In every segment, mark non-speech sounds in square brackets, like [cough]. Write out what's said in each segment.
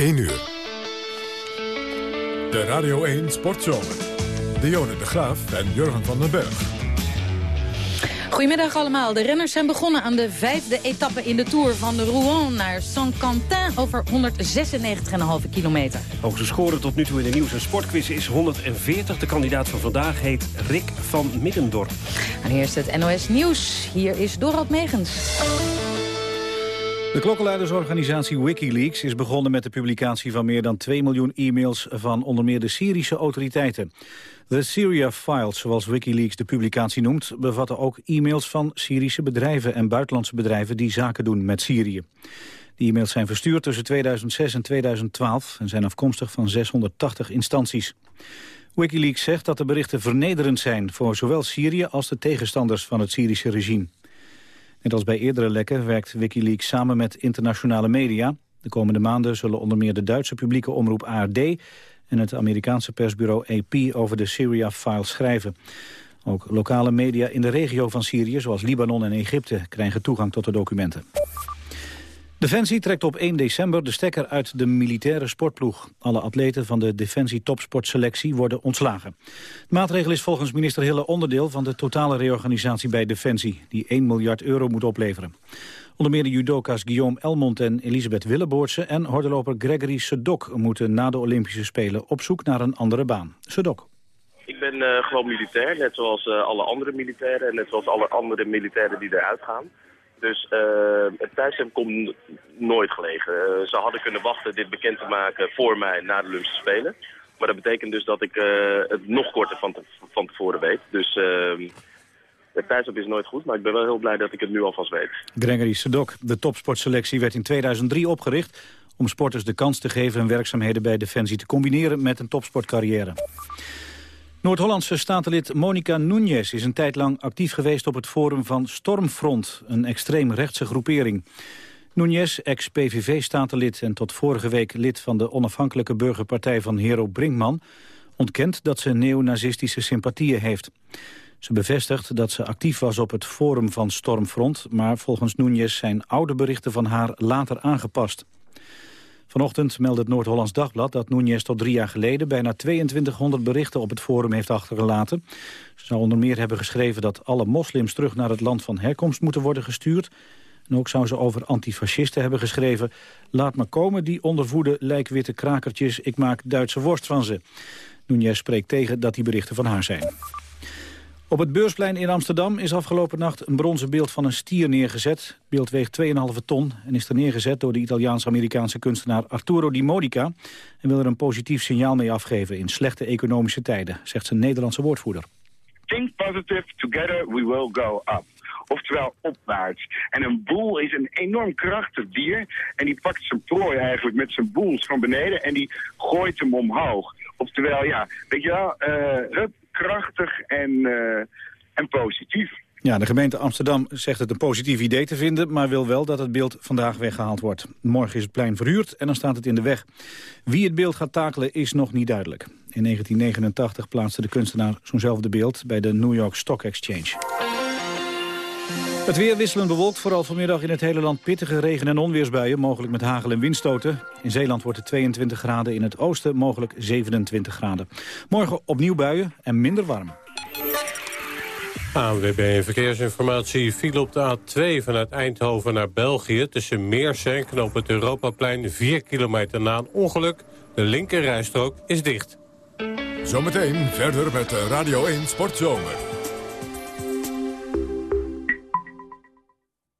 1 uur. De Radio 1 Sportzomer. Dionne de Graaf en Jurgen van den Berg. Goedemiddag allemaal. De renners zijn begonnen aan de vijfde etappe in de Tour van de Rouen naar Saint-Quentin over 196,5 kilometer. Hoogste score tot nu toe in de nieuws- en sportquiz is 140. De kandidaat van vandaag heet Rick van Middendorp. En eerst het NOS Nieuws. Hier is Dorot Megens. De klokkenluidersorganisatie Wikileaks is begonnen met de publicatie van meer dan 2 miljoen e-mails van onder meer de Syrische autoriteiten. De Syria Files, zoals Wikileaks de publicatie noemt, bevatten ook e-mails van Syrische bedrijven en buitenlandse bedrijven die zaken doen met Syrië. Die e-mails zijn verstuurd tussen 2006 en 2012 en zijn afkomstig van 680 instanties. Wikileaks zegt dat de berichten vernederend zijn voor zowel Syrië als de tegenstanders van het Syrische regime. Net als bij eerdere lekken werkt Wikileaks samen met internationale media. De komende maanden zullen onder meer de Duitse publieke omroep ARD... en het Amerikaanse persbureau AP over de Syria-files schrijven. Ook lokale media in de regio van Syrië, zoals Libanon en Egypte... krijgen toegang tot de documenten. Defensie trekt op 1 december de stekker uit de militaire sportploeg. Alle atleten van de Defensie topsportselectie worden ontslagen. De maatregel is volgens minister Hille onderdeel van de totale reorganisatie bij Defensie... die 1 miljard euro moet opleveren. Onder meer de judoka's Guillaume Elmond en Elisabeth Willeboortse... en hordeloper Gregory Sedok moeten na de Olympische Spelen op zoek naar een andere baan. Sedok. Ik ben uh, gewoon militair, net zoals uh, alle andere militairen... en net zoals alle andere militairen die eruit gaan. Dus uh, het tijdstip komt nooit gelegen. Uh, ze hadden kunnen wachten dit bekend te maken voor mij na de Olympische Spelen. Maar dat betekent dus dat ik uh, het nog korter van, te, van tevoren weet. Dus het tijdstip is nooit goed, maar ik ben wel heel blij dat ik het nu alvast weet. Gregory Sedok, de topsportselectie, werd in 2003 opgericht... om sporters de kans te geven hun werkzaamheden bij Defensie te combineren met een topsportcarrière. Noord-Hollandse statenlid Monica Núñez is een tijd lang actief geweest op het forum van Stormfront, een extreem rechtse groepering. Núñez, ex-PVV-statenlid en tot vorige week lid van de onafhankelijke burgerpartij van Hero Brinkman, ontkent dat ze neonazistische sympathieën heeft. Ze bevestigt dat ze actief was op het forum van Stormfront, maar volgens Núñez zijn oude berichten van haar later aangepast. Vanochtend meldde het Noord-Hollands Dagblad dat Núñez tot drie jaar geleden bijna 2200 berichten op het forum heeft achtergelaten. Ze zou onder meer hebben geschreven dat alle moslims terug naar het land van herkomst moeten worden gestuurd. En ook zou ze over antifascisten hebben geschreven... laat maar komen die ondervoede lijkwitte krakertjes, ik maak Duitse worst van ze. Núñez spreekt tegen dat die berichten van haar zijn. Op het Beursplein in Amsterdam is afgelopen nacht een bronzen beeld van een stier neergezet. Het beeld weegt 2,5 ton en is er neergezet door de Italiaans-Amerikaanse kunstenaar Arturo Di Modica. En wil er een positief signaal mee afgeven in slechte economische tijden, zegt zijn Nederlandse woordvoerder. Think positive, together we will go up. Oftewel opwaarts. En een boel is een enorm krachtig dier. En die pakt zijn prooi eigenlijk met zijn boels van beneden en die gooit hem omhoog. Oftewel, ja, weet je wel, uh, krachtig en, uh, en positief. Ja, de gemeente Amsterdam zegt het een positief idee te vinden... maar wil wel dat het beeld vandaag weggehaald wordt. Morgen is het plein verhuurd en dan staat het in de weg. Wie het beeld gaat takelen is nog niet duidelijk. In 1989 plaatste de kunstenaar zo'nzelfde beeld... bij de New York Stock Exchange. Het weer wisselend bewolkt, vooral vanmiddag in het hele land pittige regen- en onweersbuien, mogelijk met hagel- en windstoten. In Zeeland wordt het 22 graden, in het oosten mogelijk 27 graden. Morgen opnieuw buien en minder warm. ANWB Verkeersinformatie viel op de A2 vanuit Eindhoven naar België... tussen Meersen en knoop het Europaplein 4 kilometer na een ongeluk. De linkerrijstrook is dicht. Zometeen verder met Radio 1 Sportzomer.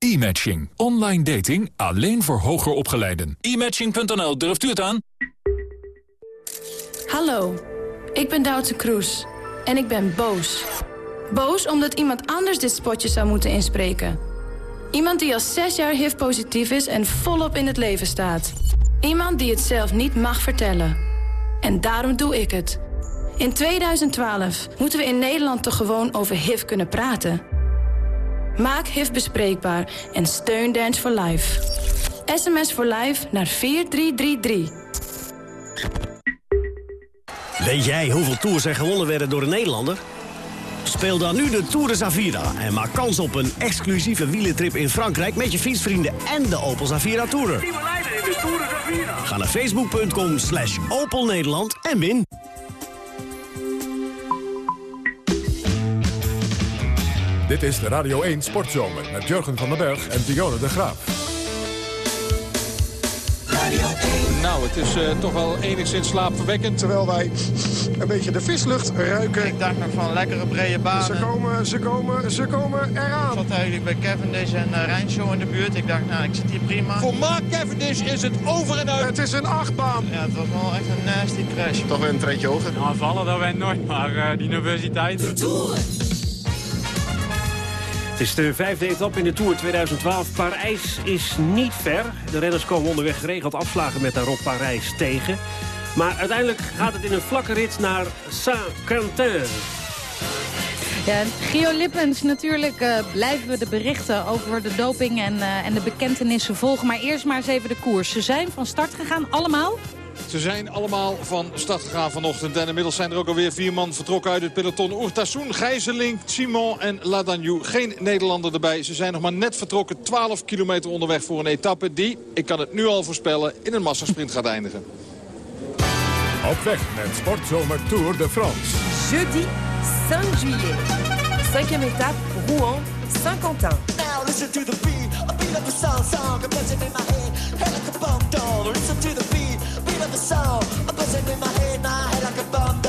E-matching. Online dating alleen voor hoger opgeleiden. E-matching.nl, durft u het aan? Hallo, ik ben Duitse Kroes en ik ben boos. Boos omdat iemand anders dit spotje zou moeten inspreken. Iemand die al zes jaar HIV-positief is en volop in het leven staat. Iemand die het zelf niet mag vertellen. En daarom doe ik het. In 2012 moeten we in Nederland toch gewoon over HIV kunnen praten... Maak HIV bespreekbaar en steun Dance for Life. SMS voor Life naar 4333. Weet jij hoeveel tours er gewonnen werden door een Nederlander? Speel dan nu de Tour de Zavira en maak kans op een exclusieve wielentrip in Frankrijk... met je fietsvrienden en de Opel Zavira Tourer. Ga naar facebook.com slash Opel Nederland en win. Dit is de Radio 1 Sportzomer met Jurgen van den Berg en Dionne de Graaf. Nou, het is uh, toch wel enigszins slaapverwekkend. Terwijl wij een beetje de vislucht ruiken. Ik dacht nog van lekkere brede banen. Ze komen, ze komen, ze komen eraan. Ik zat eigenlijk bij Cavendish en uh, Rijnshow in de buurt. Ik dacht, nou, ik zit hier prima. Voor Mark Cavendish is het over en uit. Het is een achtbaan. Ja, het was wel echt een nasty crash. Toch weer een treintje hoger. Nou, vallen dat wij nooit, maar uh, die nervositeit. Het is de vijfde etappe in de Tour 2012. Parijs is niet ver. De renners komen onderweg geregeld afslagen met daarop Parijs tegen. Maar uiteindelijk gaat het in een vlakke rit naar Saint-Quentin. Ja, Gio Lippens, natuurlijk uh, blijven we de berichten over de doping en, uh, en de bekentenissen volgen. Maar eerst maar eens even de koers. Ze zijn van start gegaan, allemaal? Ze zijn allemaal van start gegaan vanochtend. En inmiddels zijn er ook alweer vier man vertrokken uit het peloton. Oertassoen, Gijzeling, Simon en Ladagnou. Geen Nederlander erbij. Ze zijn nog maar net vertrokken. 12 kilometer onderweg voor een etappe die, ik kan het nu al voorspellen, in een massasprint gaat eindigen. Op weg met Sportzomer Tour de France. Jeudi 5 juillet. Cinquième étape, Rouen, Saint-Quentin. Now listen to the beat, a beat of a song, song, a buzzing in my head, head like a bomb doll. Listen to the beat, beat of a song, a buzzing in my head, my head like a bomb.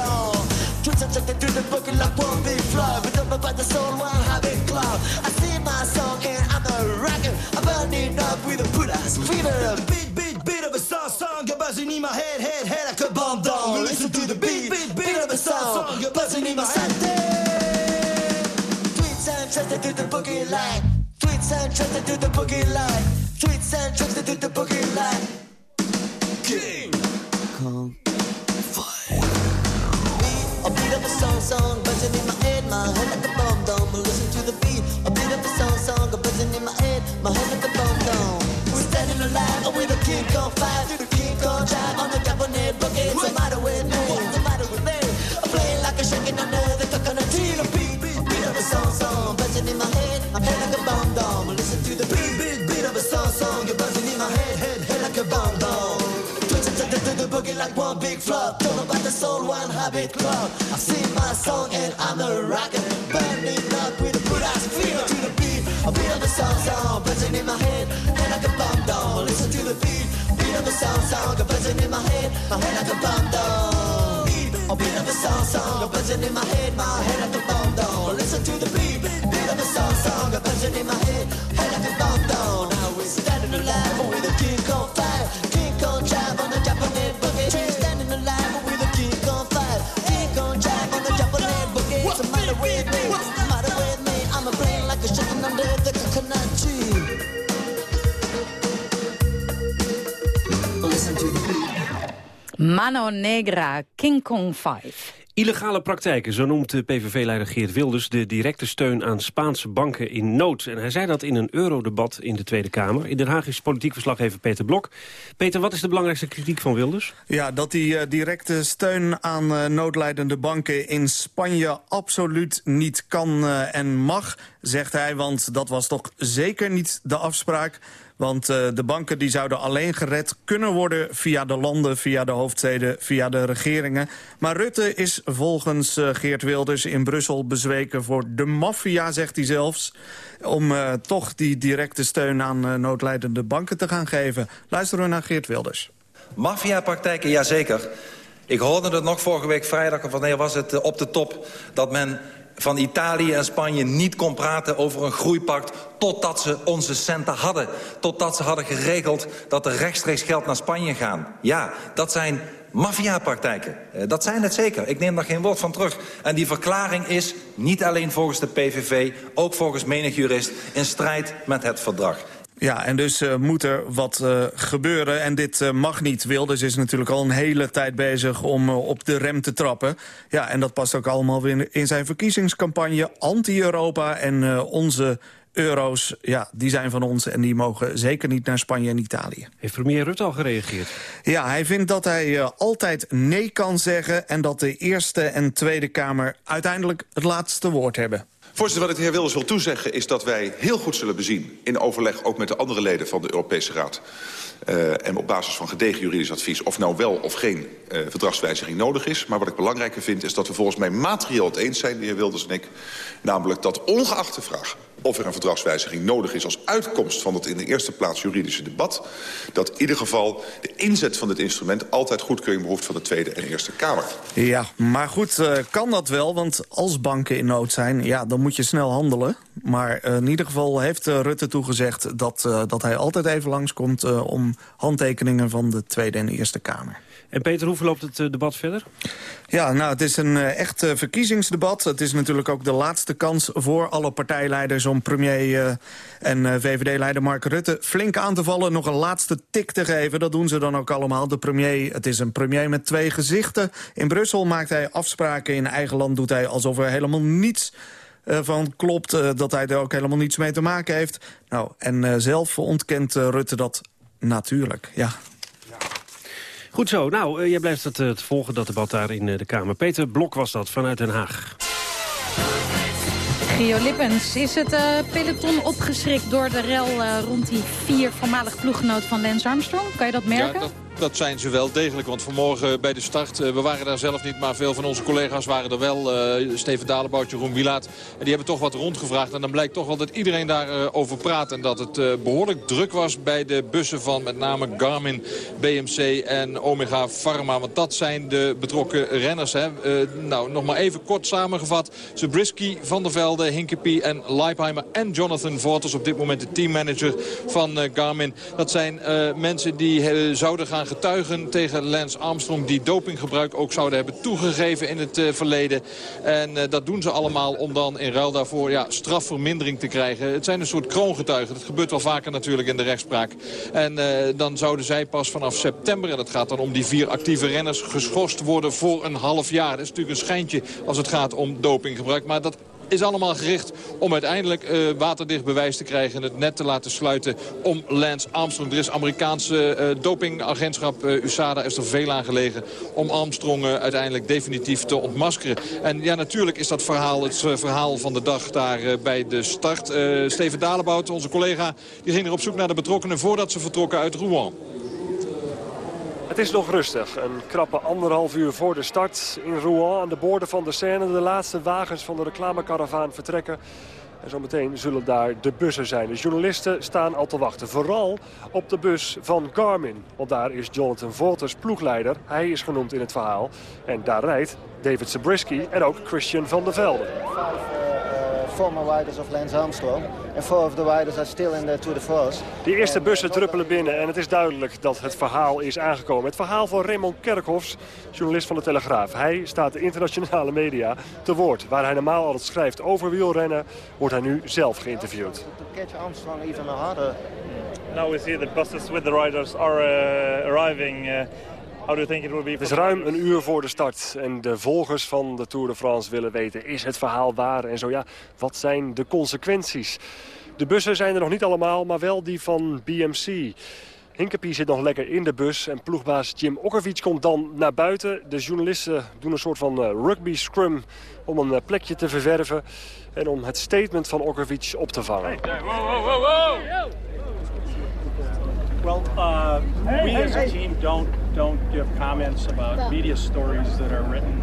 Twist and check to the boogie like one big flow, but don't about the soul, one habit club. I sing my song and I'm a rocker, I'm burning up with a put ass fever. Beat, beat, beat of a song, song, a buzzing in my head, head, head like a bomb doll. Listen to the beat, beat, beat of a song, a buzzing in my head. Tweets and trust to the boogie line. Tweets and trust to the boogie line. Tweets and trust to the boogie line. King A beat of a song, song, buzzing in my head, my head like a bomb dome. Listen to the beat. A beat of a song, song, buzzing in my head, my head like a bomb dome. We're standing alive with a King Kong fire, through the King Kong drive on the like one big flop. Don't know about the soul, one habit club. I sing my song and I'm a rocker, burning up with a good ass feel to the beat. Beat of a song, song, buzzing in my head, head like a bomb dome. Listen to the beat, beat of a song, song, buzzing in my head, my head like a bomb dome. Beat, a beat of a song, song, buzzing in my head, my head like a bomb dome. Listen to the beat, beat of a song, song, buzzing in my head, head like a bomb dome. Now we're standing alive with a King Kong fire, King Mano Negra, King Kong 5. Illegale praktijken, zo noemt de PVV-leider Geert Wilders... de directe steun aan Spaanse banken in nood. En hij zei dat in een eurodebat in de Tweede Kamer. In Den Haag is politiek verslaggever Peter Blok. Peter, wat is de belangrijkste kritiek van Wilders? Ja, dat die uh, directe steun aan uh, noodlijdende banken in Spanje... absoluut niet kan uh, en mag, zegt hij. Want dat was toch zeker niet de afspraak... Want uh, de banken die zouden alleen gered kunnen worden via de landen, via de hoofdsteden, via de regeringen. Maar Rutte is volgens uh, Geert Wilders in Brussel bezweken voor de maffia, zegt hij zelfs. Om uh, toch die directe steun aan noodlijdende banken te gaan geven. Luisteren we naar Geert Wilders. Maffiapraktijken, jazeker. Ik hoorde het nog vorige week vrijdag, of wanneer was het, op de top... dat men van Italië en Spanje niet kon praten over een groeipact... totdat ze onze centen hadden. Totdat ze hadden geregeld dat er rechtstreeks geld naar Spanje gaan. Ja, dat zijn maffiapraktijken. Dat zijn het zeker. Ik neem daar geen woord van terug. En die verklaring is, niet alleen volgens de PVV... ook volgens menig jurist, in strijd met het verdrag. Ja, en dus uh, moet er wat uh, gebeuren. En dit uh, mag niet. Wilders is natuurlijk al een hele tijd bezig om op de rem te trappen. Ja, en dat past ook allemaal weer in zijn verkiezingscampagne. Anti-Europa en onze euro's, ja, die zijn van ons... en die mogen zeker niet naar Spanje en Italië. Heeft premier Rutte al gereageerd? Ja, hij vindt dat hij uh, altijd nee kan zeggen... en dat de Eerste en Tweede Kamer uiteindelijk het laatste woord hebben. Voorzitter, wat ik de heer Wilders wil toezeggen is dat wij heel goed zullen bezien... in overleg ook met de andere leden van de Europese Raad... Uh, en op basis van gedegen juridisch advies... of nou wel of geen uh, verdragswijziging nodig is. Maar wat ik belangrijker vind is dat we volgens mij materieel het eens zijn... de heer Wilders en ik, namelijk dat ongeacht de vraag of er een verdragswijziging nodig is... als uitkomst van het in de eerste plaats juridische debat... dat in ieder geval de inzet van dit instrument... altijd goedkeuring behoeft van de Tweede en Eerste Kamer. Ja, maar goed, uh, kan dat wel? Want als banken in nood zijn, ja, dan moet je snel handelen. Maar uh, in ieder geval heeft uh, Rutte toegezegd... Dat, dat hij altijd even langskomt om handtekeningen van de Tweede en Eerste Kamer. En Peter, hoe verloopt het debat verder? Ja, nou, het is een uh, echt uh, verkiezingsdebat. Het is natuurlijk ook de laatste kans voor alle partijleiders... om premier en VVD-leider Mark Rutte flink aan te vallen. Nog een laatste tik te geven, dat doen ze dan ook allemaal. De premier, het is een premier met twee gezichten. In Brussel maakt hij afspraken, in eigen land doet hij alsof er helemaal niets... van klopt, dat hij er ook helemaal niets mee te maken heeft. Nou, en zelf ontkent Rutte dat natuurlijk, ja. Goed zo. Nou, uh, jij blijft het, uh, het, volgen, dat debat daar in uh, de Kamer. Peter Blok was dat, vanuit Den Haag. Gio Lippens, is het peloton opgeschrikt door de rel rond die vier voormalig ploeggenoot van Lance Armstrong? Kan je dat merken? Ja, dat dat zijn ze wel degelijk. Want vanmorgen bij de start, uh, we waren daar zelf niet... maar veel van onze collega's waren er wel. Uh, Steven Dalebout, Jeroen Wilaat. En die hebben toch wat rondgevraagd. En dan blijkt toch wel dat iedereen daarover uh, over praat. En dat het behoorlijk druk was bij de bussen van met name Garmin, BMC en Omega Pharma. Want dat zijn de betrokken renners. Hè. nou, nog maar even kort samengevat. Zabriskie, Van der Velde, Hinkepie en Leipheimer en Jonathan Vorters. Op dit moment de teammanager van Garmin. Dat zijn mensen die zouden gaan getuigen tegen Lance Armstrong... die dopinggebruik ook zouden hebben toegegeven in het uh, verleden. En uh, dat doen ze allemaal om dan in ruil daarvoor ja, strafvermindering te krijgen. Het zijn een soort kroongetuigen. Dat gebeurt wel vaker natuurlijk in de rechtspraak. En uh, dan zouden zij pas vanaf september... en dat gaat dan om die vier actieve renners... geschorst worden voor een half jaar. Dat is natuurlijk een schijntje als het gaat om dopinggebruik. Maar dat is allemaal gericht om uiteindelijk uh, waterdicht bewijs te krijgen... en het net te laten sluiten om Lance Armstrong. Er is Amerikaanse uh, dopingagentschap uh, USADA is er veel aan gelegen... om Armstrong uiteindelijk definitief te ontmaskeren. En ja, natuurlijk is dat verhaal het verhaal van de dag daar bij de start. Steven Dalebout, onze collega, die ging er op zoek naar de betrokkenen... voordat ze vertrokken uit Rouen. Het is nog rustig. Een krappe anderhalf uur voor de start in Rouen aan de boorden van de Seine. De laatste wagens van de reclamekaravaan vertrekken. En zometeen zullen daar de bussen zijn. De journalisten staan al te wachten. Vooral op de bus van Garmin. Want daar is Jonathan Volters ploegleider. Hij is genoemd in het verhaal. En daar rijdt David Zabriskie en ook Christian van der Velde. Former riders of Lance Armstrong. And four of the riders are still in the Tour de France. De eerste bussen druppelen binnen en het is duidelijk dat het verhaal is aangekomen. Het verhaal van Raymond Kerkhoffs, journalist van de Telegraaf. Hij staat de internationale media te woord. Waar hij normaal altijd schrijft over wielrennen, wordt hij nu zelf geïnterviewd. To catch Armstrong even harder. Now we see the buses with the riders are uh, arriving... Uh, How do you think it will be het is ruim een uur voor de start en de volgers van de Tour de France willen weten... is het verhaal waar en zo ja, wat zijn de consequenties? De bussen zijn er nog niet allemaal, maar wel die van BMC. Hinkepie zit nog lekker in de bus en ploegbaas Jim Okkervic komt dan naar buiten. De journalisten doen een soort van uh, rugby scrum om een uh, plekje te verwerven... en om het statement van Okkervic op te vangen. Hey, wow, wow, wow, Well, uh, we as a team don't don't give comments about media stories that are written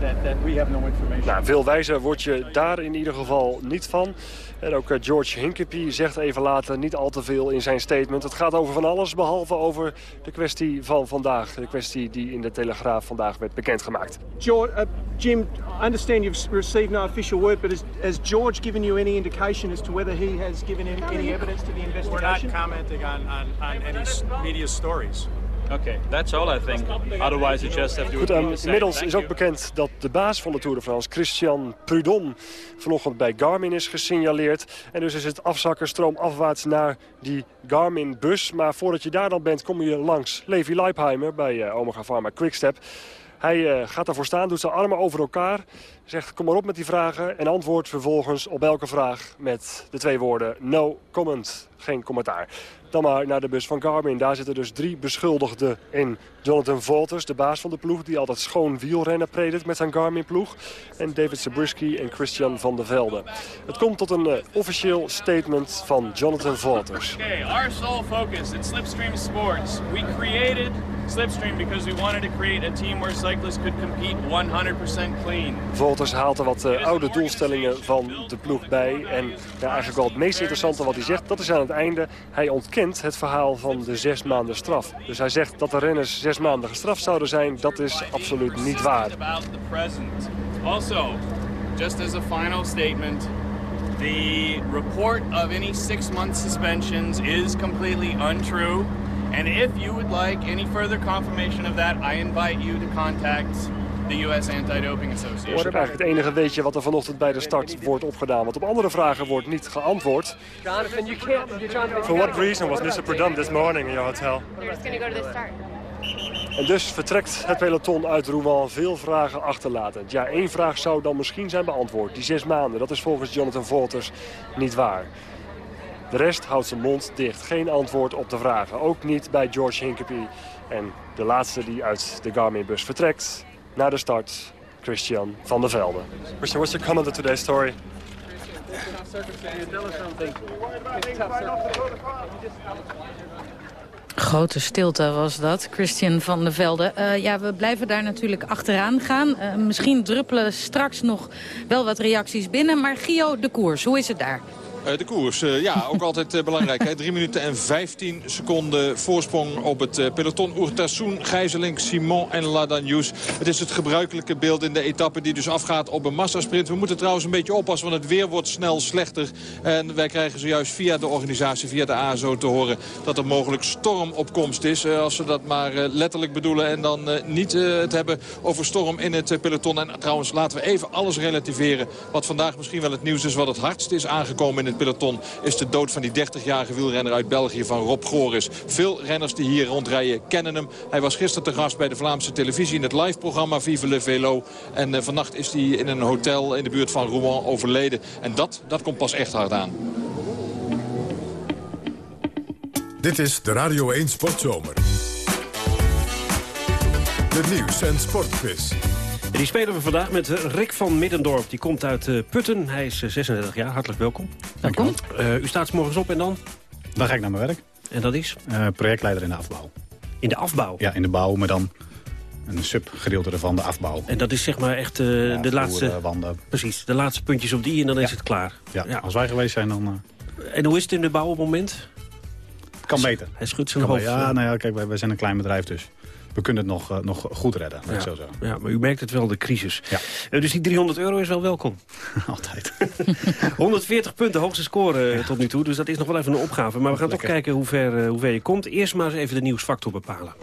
that, that we have no information. Nou, veel wijzer word je daar in ieder geval niet van. En ook uh, George Hinkepie zegt even later niet al te veel in zijn statement. Het gaat over van alles behalve over de kwestie van vandaag. De kwestie die in de Telegraaf vandaag werd bekendgemaakt. George, uh, Jim, I understand you've received no official word, but has, has George given you any indication as to whether he has given any, any evidence to the investigation? We're not commenting on, on, on any media stories. Okay, that's all I think. Otherwise, it just have to. Goed, um, inmiddels is ook bekend dat de baas van de Tour de France, Christian Prudhomme, vanochtend bij Garmin is gesignaleerd. En dus is het afzakken stroomafwaarts naar die Garmin-bus. Maar voordat je daar dan bent, kom je langs Levi Leipheimer bij uh, Omega Pharma Quickstep. Hij uh, gaat daarvoor staan, doet zijn armen over elkaar. Zegt kom maar op met die vragen. En antwoordt vervolgens op elke vraag met de twee woorden no comment. Geen commentaar. Dan maar naar de bus van Garmin. Daar zitten dus drie beschuldigden in. Jonathan Volters, de baas van de ploeg... die altijd schoon wielrennen predikt met zijn Garmin-ploeg. En David Zabriskie en Christian van der Velde. Het komt tot een uh, officieel statement van Jonathan Volters. Okay, our sole focus at Slipstream Sports. We created Slipstream because we wanted to create a team where cyclists could compete 100% clean. Volters haalt er wat uh, oude doelstellingen van de ploeg bij. En ja, eigenlijk wel het meest interessante wat hij zegt, dat is aan het einde. Hij ontkent het verhaal van de zes maanden straf. Dus hij zegt dat de renners zes maanden gestraft zouden zijn. Dat is absoluut niet waar. Also, just as a final statement, the report of any six-month suspensions is completely untrue. And if you would like any further confirmation of that, I invite you to contact de US Anti-Doping Association. Dat is eigenlijk het enige weetje wat er vanochtend bij de start wordt opgedaan. Want op andere vragen wordt niet geantwoord. Jonathan, you can't... Jonathan, For what reason was Mr. Perdum this morning in your hotel? They're just gonna go to the start. En dus vertrekt het peloton uit Rouen veel vragen achterlatend. Ja, één vraag zou dan misschien zijn beantwoord. Die zes maanden, dat is volgens Jonathan Volters niet waar. De rest houdt zijn mond dicht. Geen antwoord op de vragen. Ook niet bij George Hinkepie. En de laatste die uit de Garmin-bus vertrekt naar de start, Christian van der Velde. Christian, what's your comment on today's story? Grote stilte was dat, Christian van der Velde. Uh, ja, we blijven daar natuurlijk achteraan gaan. Uh, misschien druppelen straks nog wel wat reacties binnen. Maar Gio, de koers, hoe is het daar? De koers, ja, ook [laughs] altijd belangrijk. Hè. 3 minuten en 15 seconden voorsprong op het peloton. Urtasun, Gijzelink, Simon en Ladanius. Het is het gebruikelijke beeld in de etappe die dus afgaat op een massasprint. We moeten trouwens een beetje oppassen, want het weer wordt snel slechter. En wij krijgen zojuist via de organisatie, via de ASO te horen... dat er mogelijk stormopkomst is. Als ze dat maar letterlijk bedoelen en dan niet het hebben over storm in het peloton. En trouwens, laten we even alles relativeren. Wat vandaag misschien wel het nieuws is wat het hardst is aangekomen in het peloton is de dood van die 30-jarige wielrenner uit België van Rob Goris. Veel renners die hier rondrijden kennen hem. Hij was gisteren te gast bij de Vlaamse televisie in het live-programma Vive le Velo. En uh, vannacht is hij in een hotel in de buurt van Rouen overleden. En dat, dat komt pas echt hard aan. Dit is de Radio 1 Sportzomer. De nieuws- en sportquiz. En die spelen we vandaag met Rick van Middendorp. Die komt uit uh, Putten. Hij is uh, 36 jaar. Hartelijk welkom. Welkom. Uh, u staat s morgens op en dan? Dan ga ik naar mijn werk. En dat is? projectleider in de afbouw. In de afbouw? Ja, in de bouw, maar dan een subgedeelte ervan, de afbouw. En dat is zeg maar echt uh, ja, de laatste... wanden. Precies, de laatste puntjes op die en dan ja. is het klaar. Ja, ja, als wij geweest zijn dan... En hoe is het in de bouw op het moment? Kan beter. Hij schudt zijn kan hoofd. Ja, nou ja, kijk, wij, wij zijn een klein bedrijf dus we kunnen het nog, uh, nog goed redden. Ja. Zo zo. ja, maar u merkt het wel, de crisis. Ja. Uh, dus die 300 euro is wel welkom. [laughs] Altijd. [laughs] 140 punten, hoogste score uh, ja. tot nu toe. Dus dat is nog wel even een opgave. Maar we gaan Lekker. toch kijken hoe ver, hoe ver je komt. Eerst maar eens even de nieuwsfactor bepalen.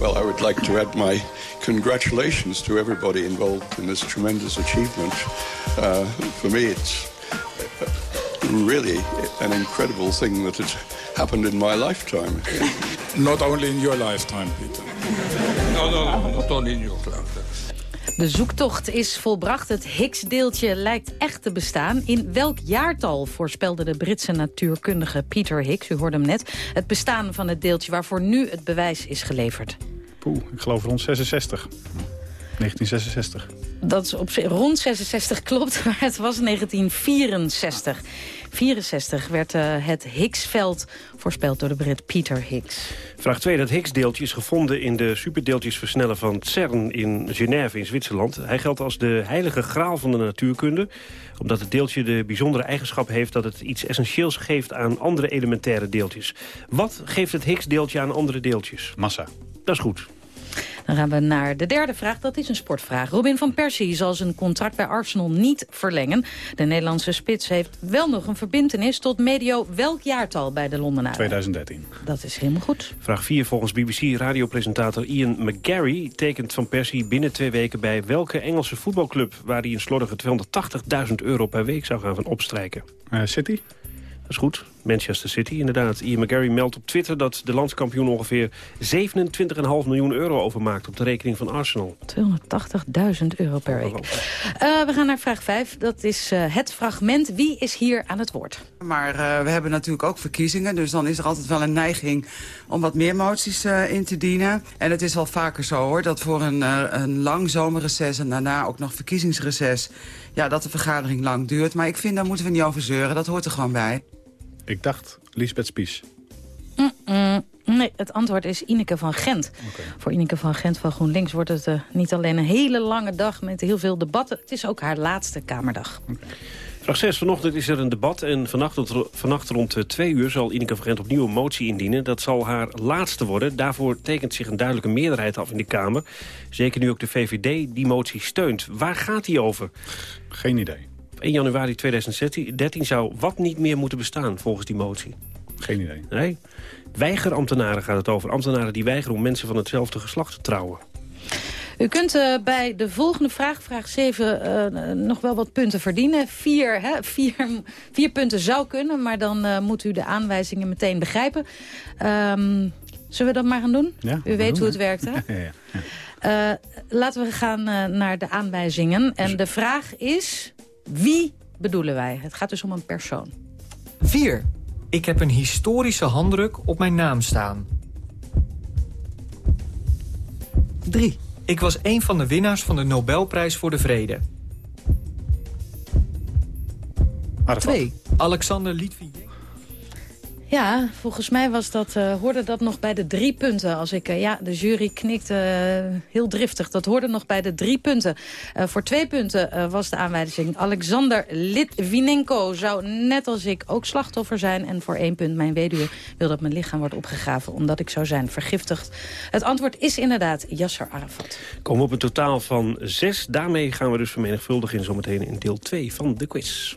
Well, I would like to add my congratulations to everybody involved in this tremendous achievement. Uh, for me, it's really an incredible thing that it happened in my lifetime. [laughs] Not only in your lifetime, Peter. No, no, no, not only in your lifetime. De zoektocht is volbracht. Het Higgs-deeltje lijkt echt te bestaan. In welk jaartal voorspelde de Britse natuurkundige Peter Higgs... u hoorde hem net, het bestaan van het deeltje... waarvoor nu het bewijs is geleverd? Poeh, ik geloof rond 66. 1966. Dat is op rond 66 klopt, [laughs] maar het was 1964. 64 werd uh, het Higgsveld voorspeld door de Brit Peter Higgs. Vraag 2. Dat Higgs-deeltje is gevonden in de superdeeltjesversneller van CERN in Genève in Zwitserland. Hij geldt als de heilige graal van de natuurkunde. Omdat het deeltje de bijzondere eigenschap heeft dat het iets essentieels geeft aan andere elementaire deeltjes. Wat geeft het Higgs-deeltje aan andere deeltjes? Massa. Dat is goed. Dan gaan we naar de derde vraag. Dat is een sportvraag. Robin van Persie zal zijn contract bij Arsenal niet verlengen. De Nederlandse spits heeft wel nog een verbintenis tot medio welk jaartal bij de Londenaren? 2013. Dat is helemaal goed. Vraag 4. Volgens BBC-radiopresentator Ian McGarry tekent Van Persie binnen twee weken bij welke Engelse voetbalclub... waar hij een slordige 280.000 euro per week zou gaan van opstrijken? Uh, City? Dat is goed. Manchester City, inderdaad. Ian McGarry meldt op Twitter dat de landskampioen ongeveer 27,5 miljoen euro overmaakt op de rekening van Arsenal. 280.000 euro per week. Uh, we gaan naar vraag 5. Dat is uh, het fragment. Wie is hier aan het woord? Maar uh, we hebben natuurlijk ook verkiezingen. Dus dan is er altijd wel een neiging om wat meer moties in te dienen. En het is wel vaker zo hoor. Dat voor een, een lang zomerreces en daarna ook nog verkiezingsreces... Ja, dat de vergadering lang duurt. Maar ik vind, daar moeten we niet over zeuren. Dat hoort er gewoon bij. Ik dacht Lisbeth Spies. Mm -mm. Nee, het antwoord is Ineke van Gent. Okay. Voor Ineke van Gent van GroenLinks wordt het uh, niet alleen een hele lange dag... met heel veel debatten. Het is ook haar laatste Kamerdag. Okay. Vraag 6. Vanochtend is er een debat en vannacht, vannacht rond twee uur... zal Ineke van Gent opnieuw een motie indienen. Dat zal haar laatste worden. Daarvoor tekent zich een duidelijke meerderheid af in de Kamer. Zeker nu ook de VVD die motie steunt. Waar gaat die over? Geen idee. 1 januari 2013 zou wat niet meer moeten bestaan volgens die motie? Geen idee. Nee? Weigerambtenaren gaat het over. Ambtenaren die weigeren om mensen van hetzelfde geslacht te trouwen. U kunt uh, bij de volgende vraag, vraag 7, uh, nog wel wat punten verdienen. Vier, hè, vier, vier punten zou kunnen, maar dan uh, moet u de aanwijzingen meteen begrijpen. Um, zullen we dat maar gaan doen? Ja, u weet doen, hoe het werkt, hè? [laughs] Ja, ja, ja. laten we gaan naar de aanwijzingen. En de vraag is, wie bedoelen wij? Het gaat dus om een persoon. 4. Ik heb een historische handdruk op mijn naam staan. 3. Ik was een van de winnaars van de Nobelprijs voor de Vrede. 2. Alexander Litvinenko. Ja, volgens mij was dat, uh, hoorde dat nog bij de drie punten. Als ik, uh, ja, de jury knikte uh, heel driftig. Dat hoorde nog bij de drie punten. voor twee punten was de aanwijzing. Alexander Litvinenko zou net als ik ook slachtoffer zijn. En voor één punt, mijn weduwe wil dat mijn lichaam wordt opgegraven... omdat ik zou zijn vergiftigd. Het antwoord is inderdaad Yasser Arafat. Komen op een totaal van zes. Daarmee gaan we dus vermenigvuldigen zometeen in deel 2 van de quiz.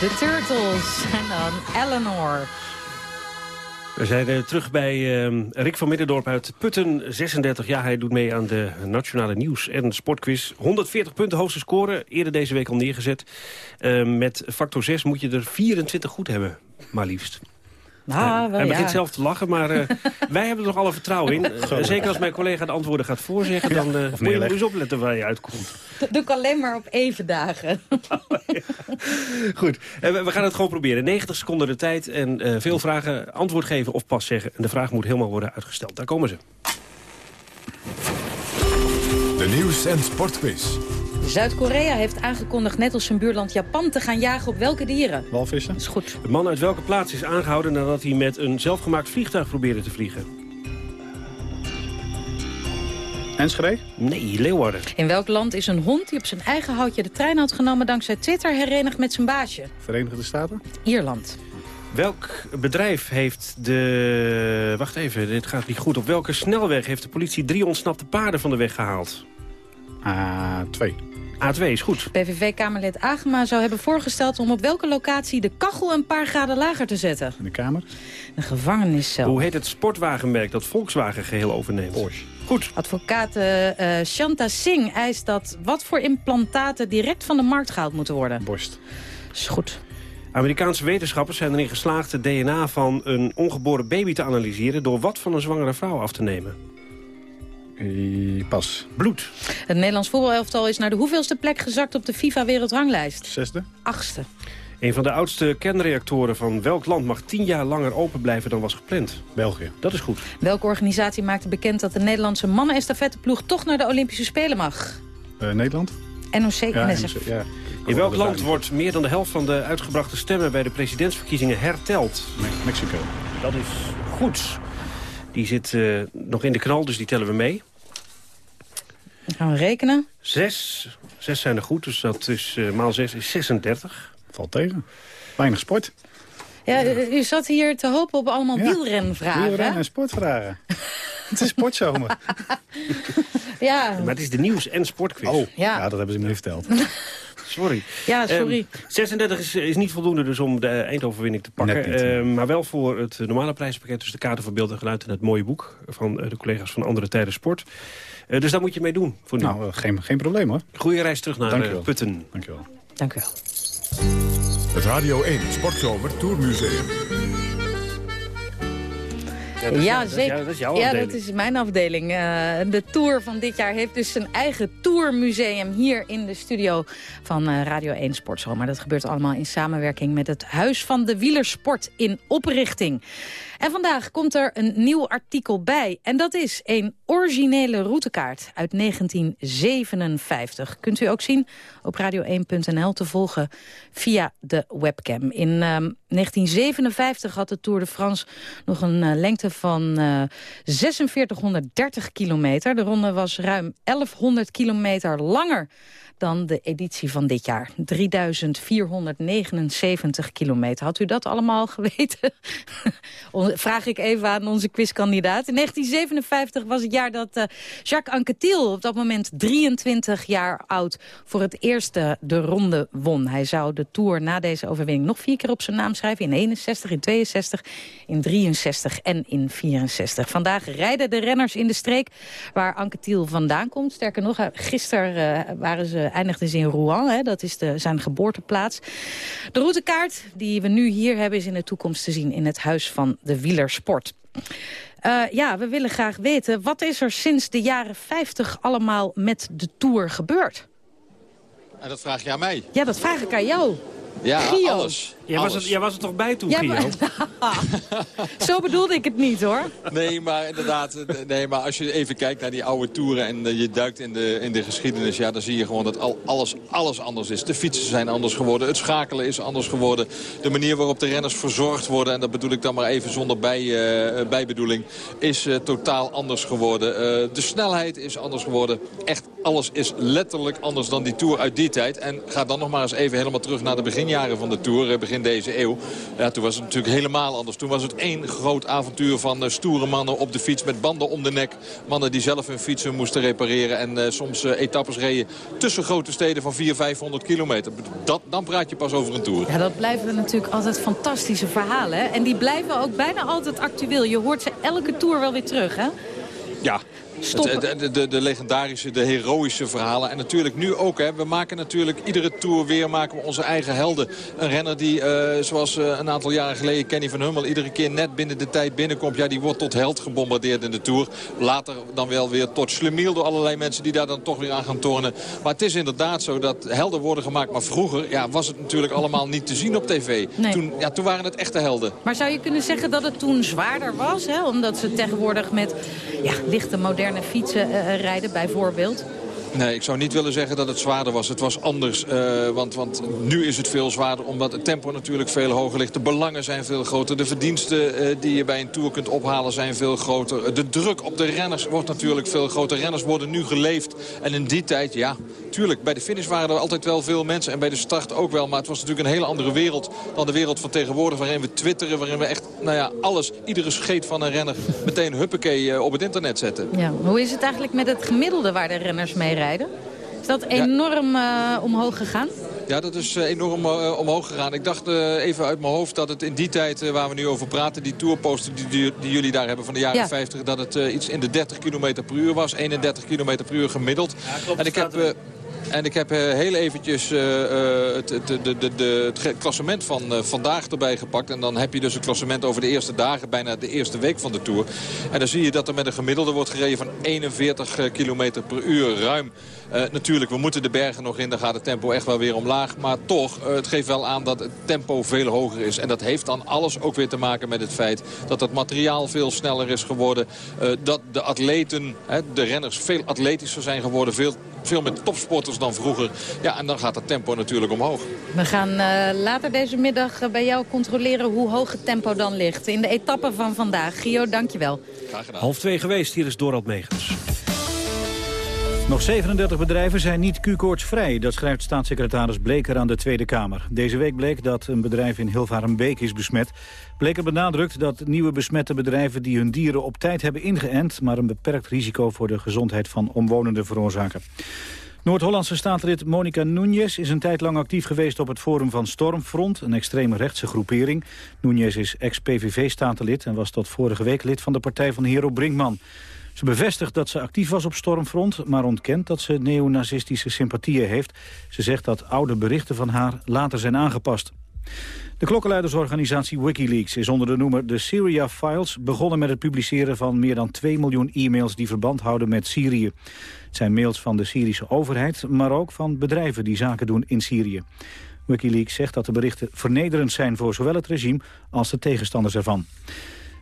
De Turtles. En dan Eleanor. We zijn uh, terug bij uh, Rick van Middendorp uit Putten, 36 jaar. Hij doet mee aan de Nationale Nieuws- en Sportquiz. 140 punten hoogste score, eerder deze week al neergezet. Uh, met factor 6 moet je er 24 goed hebben, maar liefst. Nou, wel Hij begint ja. zelf te lachen, maar eh, [laughs] wij hebben er nog alle vertrouwen in. Eh, zeker als mijn collega de antwoorden gaat voorzeggen, dan eh, moet je eens opletten waar je uitkomt. Dat doe ik alleen maar op even dagen. [laughs] Goed, eh, we we gaan het gewoon proberen. 90 seconden de tijd en eh, veel vragen, antwoord geven of pas zeggen. En de vraag moet helemaal worden uitgesteld. Daar komen ze. De nieuws- en sportquiz. Zuid-Korea heeft aangekondigd net als zijn buurland Japan te gaan jagen op welke dieren? Walvissen? is goed. De man uit welke plaats is aangehouden nadat hij met een zelfgemaakt vliegtuig probeerde te vliegen? Enschede? Nee, Leeuwarden. In welk land is een hond die op zijn eigen houtje de trein had genomen... dankzij Twitter herenigd met zijn baasje? Verenigde Staten? Ierland. Welk bedrijf heeft de... Wacht even, dit gaat niet goed. Op welke snelweg heeft de politie drie ontsnapte paarden van de weg gehaald? A2. A2 is goed. PVV-kamerlid Agema zou hebben voorgesteld om op welke locatie de kachel een paar graden lager te zetten. In de Kamer? Een gevangeniscel. Hoe heet het sportwagenmerk dat Volkswagen geheel overneemt? Porsche. Goed. Advocaat eh, Shanta Singh eist dat wat voor implantaten direct van de markt gehaald moeten worden. Borst. Is goed. Amerikaanse wetenschappers zijn erin geslaagd het DNA van een ongeboren baby te analyseren... door wat van een zwangere vrouw af te nemen? Pas. Bloed. Het Nederlands voetbalelftal is naar de hoeveelste plek gezakt op de FIFA-wereldranglijst? Zesde. Achtste. Een van de oudste kernreactoren van welk land mag tien jaar langer open blijven dan was gepland? België. Dat is goed. Welke organisatie maakte bekend dat de Nederlandse mannen-estafetteploeg toch naar de Olympische Spelen mag? Eh, Nederland? NOC, Ja, NSF. NOC, ja. In welk land wordt meer dan de helft van de uitgebrachte stemmen bij de presidentsverkiezingen herteld? Me- Mexico. Dat is goed. Die zit eh, nog in de knal, dus die tellen we mee. Dan gaan we rekenen. Zes. Zes zijn er goed, dus dat is eh, maal zes is 36. Valt tegen. Weinig sport. Ja, u u zat hier te hopen op allemaal Ja. wielrenvragen. Wielrennen hè? en sportvragen. [laughs] het is sportzomer. Ja, Maar het is de nieuws- en sportquiz. Oh, Ja. ja. dat hebben ze me niet verteld. [laughs] Sorry. ja sorry. Ehm, 36 is, is niet voldoende dus om de eindoverwinning te pakken. Ehm, maar wel voor het normale prijzenpakket. Dus de kaarten voor beeld en geluid en het mooie boek... van eh, de collega's van Andere Tijden Sport. Eh, dus daar moet je mee doen voor nu. nou, eh, geen, geen probleem hoor. Goeie reis terug naar Dankjewel. eh, Putten. Dankjewel. Dank u wel. Het Radio 1 Sportzomer Tourmuseum. Ja, dat is- Ja, dat is zeker. jou- dat is jouw ja, dat is mijn afdeling. Eh, de tour van dit jaar heeft dus zijn eigen tourmuseum hier in de studio van eh, Radio 1 Sportzomer. Dat gebeurt allemaal in samenwerking met het Huis van de Wielersport in oprichting. En vandaag komt er een nieuw artikel bij. En dat is een originele routekaart uit 1957. Kunt u ook zien op radio1.nl te volgen via de webcam. In ehm, 1957 had de Tour de France nog een eh, lengte van eh 4630 kilometer. De ronde was ruim 1100 kilometer langer dan de editie van dit jaar. 3479 kilometer. Had u dat allemaal [laughs] geweten? Vraag ik even aan onze quizkandidaat. In 1957 was het jaar dat eh, Jacques Anquetil, op dat moment 23 jaar oud, voor het eerst eh, de ronde won. Hij zou de Tour na deze overwinning nog vier keer op zijn naam schrijven. In 61, in 62, in 63 en in 64. Vandaag rijden de renners in de streek waar Anquetil vandaan komt. Sterker nog, eh, gisteren eh, waren ze, eindigden ze in Rouen. Hè, dat is de, zijn geboorteplaats. De routekaart die we nu hier hebben is in de toekomst te zien in het Huis van de Wielersport. Eh, ja, we willen graag weten, wat is er sinds de jaren 50 allemaal met de Tour gebeurd? En dat vraag je aan mij. Ja, dat vraag ik aan jou. Ja, Gio. alles. Jij was, er, jij was er toch bij toen, Ja, Gio? maar- [laughs] Zo bedoelde ik het niet, hoor. Nee, maar inderdaad, eh, nee, maar als je even kijkt naar die oude toeren en eh, je duikt in de, in de geschiedenis, ja, dan zie je gewoon dat al, alles, alles anders is. De fietsen zijn anders geworden, het schakelen is anders geworden. De manier waarop de renners verzorgd worden, en dat bedoel ik dan maar even zonder bij, eh, bijbedoeling, is eh, totaal anders geworden. Eh, de snelheid is anders geworden. Echt alles is letterlijk anders dan die Tour uit die tijd. En ga dan nog maar eens even helemaal terug naar de beginjaren van de Tour, begin deze eeuw. Ja, toen was het natuurlijk helemaal anders. Toen was het één groot avontuur van eh, stoere mannen op de fiets met banden om de nek. Mannen die zelf hun fietsen moesten repareren en eh, soms eh, etappes reden tussen grote steden van 400, 500 kilometer. Dat, dan praat je pas over een Tour. Ja, dat blijven natuurlijk altijd fantastische verhalen. Hè? En die blijven ook bijna altijd actueel. Je hoort ze elke tour wel weer terug, hè? Ja, stoppen. De, de, de legendarische, de heroïsche verhalen. En natuurlijk nu ook. Hè, we maken natuurlijk iedere Tour weer maken we onze eigen helden. Een renner die, eh, zoals eh, een aantal jaren geleden Kenny van Hummel... iedere keer net binnen de tijd binnenkomt. Ja, die wordt tot held gebombardeerd in de Tour. Later dan wel weer tot slemiel door allerlei mensen... die daar dan toch weer aan gaan tornen. Maar het is inderdaad zo dat helden worden gemaakt. Maar vroeger ja, was het natuurlijk allemaal niet te zien op tv. Nee. Toen, ja, toen waren het echte helden. Maar zou je kunnen zeggen dat het toen zwaarder was? Hè? Omdat ze tegenwoordig met ja, lichte moderne fietsen eh, rijden bijvoorbeeld. Nee, ik zou niet willen zeggen dat het zwaarder was. Het was anders, eh, want, want nu is het veel zwaarder... omdat het tempo natuurlijk veel hoger ligt. De belangen zijn veel groter. De verdiensten eh, die je bij een Tour kunt ophalen zijn veel groter. De druk op de renners wordt natuurlijk veel groter. Renners worden nu geleefd. En in die tijd, ja, tuurlijk, bij de finish waren er altijd wel veel mensen. En bij de start ook wel. Maar het was natuurlijk een hele andere wereld dan de wereld van tegenwoordig... waarin we twitteren, waarin we echt, nou ja, alles, iedere scheet van een renner... meteen huppakee eh, op het internet zetten. Ja. Hoe is het eigenlijk met het gemiddelde waar de renners mee rijden? Is dat enorm eh, omhoog gegaan? Ja, dat is eh, enorm eh, omhoog gegaan. Ik dacht eh, even uit mijn hoofd dat het in die tijd waar we nu over praten... die tourposter die, die, die jullie daar hebben van de jaren Ja. 50... dat het eh, iets in de 30 km per uur was. 31 km per uur gemiddeld. klopt, en ik heb... en ik heb eh, heel eventjes eh, eh, het, het, het klassement van vandaag erbij gepakt. En dan heb je dus een klassement over de eerste dagen, bijna de eerste week van de Tour. En dan zie je dat er met een gemiddelde wordt gereden van 41 eh, kilometer per uur. Ruim. Eh, natuurlijk, we moeten de bergen nog in. Dan gaat het tempo echt wel weer omlaag. Maar toch, eh, het geeft wel aan dat het tempo veel hoger is. En dat heeft dan alles ook weer te maken met het feit dat het materiaal veel sneller is geworden. Eh, dat de atleten, hè, de renners, veel atletischer zijn geworden. Veel, veel meer topsporters dan vroeger. Ja, en dan gaat het tempo natuurlijk omhoog. We gaan eh, later deze middag bij jou controleren hoe hoog het tempo dan ligt. In de etappe van vandaag. Gio, dankjewel. Graag gedaan. Half twee geweest, hier is Dorald Megens. Nog 37 bedrijven zijn niet Q-koortsvrij. Dat schrijft staatssecretaris Bleker aan de Tweede Kamer. Deze week bleek dat een bedrijf in Hilvarenbeek is besmet. Bleker benadrukt dat nieuwe besmette bedrijven die hun dieren op tijd hebben ingeënt... maar een beperkt risico voor de gezondheid van omwonenden veroorzaken. Noord-Hollandse staatslid Monica Núñez is een tijd lang actief geweest op het forum van Stormfront, een extreme rechtse groepering. Núñez is ex-PVV-statenlid en was tot vorige week lid van de partij van Hero Brinkman. Ze bevestigt dat ze actief was op Stormfront, maar ontkent dat ze neonazistische sympathieën heeft. Ze zegt dat oude berichten van haar later zijn aangepast. De klokkenluidersorganisatie Wikileaks is onder de noemer de Syria Files begonnen met het publiceren van meer dan 2 miljoen e-mails die verband houden met Syrië. Het zijn mails van de Syrische overheid, maar ook van bedrijven die zaken doen in Syrië. Wikileaks zegt dat de berichten vernederend zijn voor zowel het regime als de tegenstanders ervan.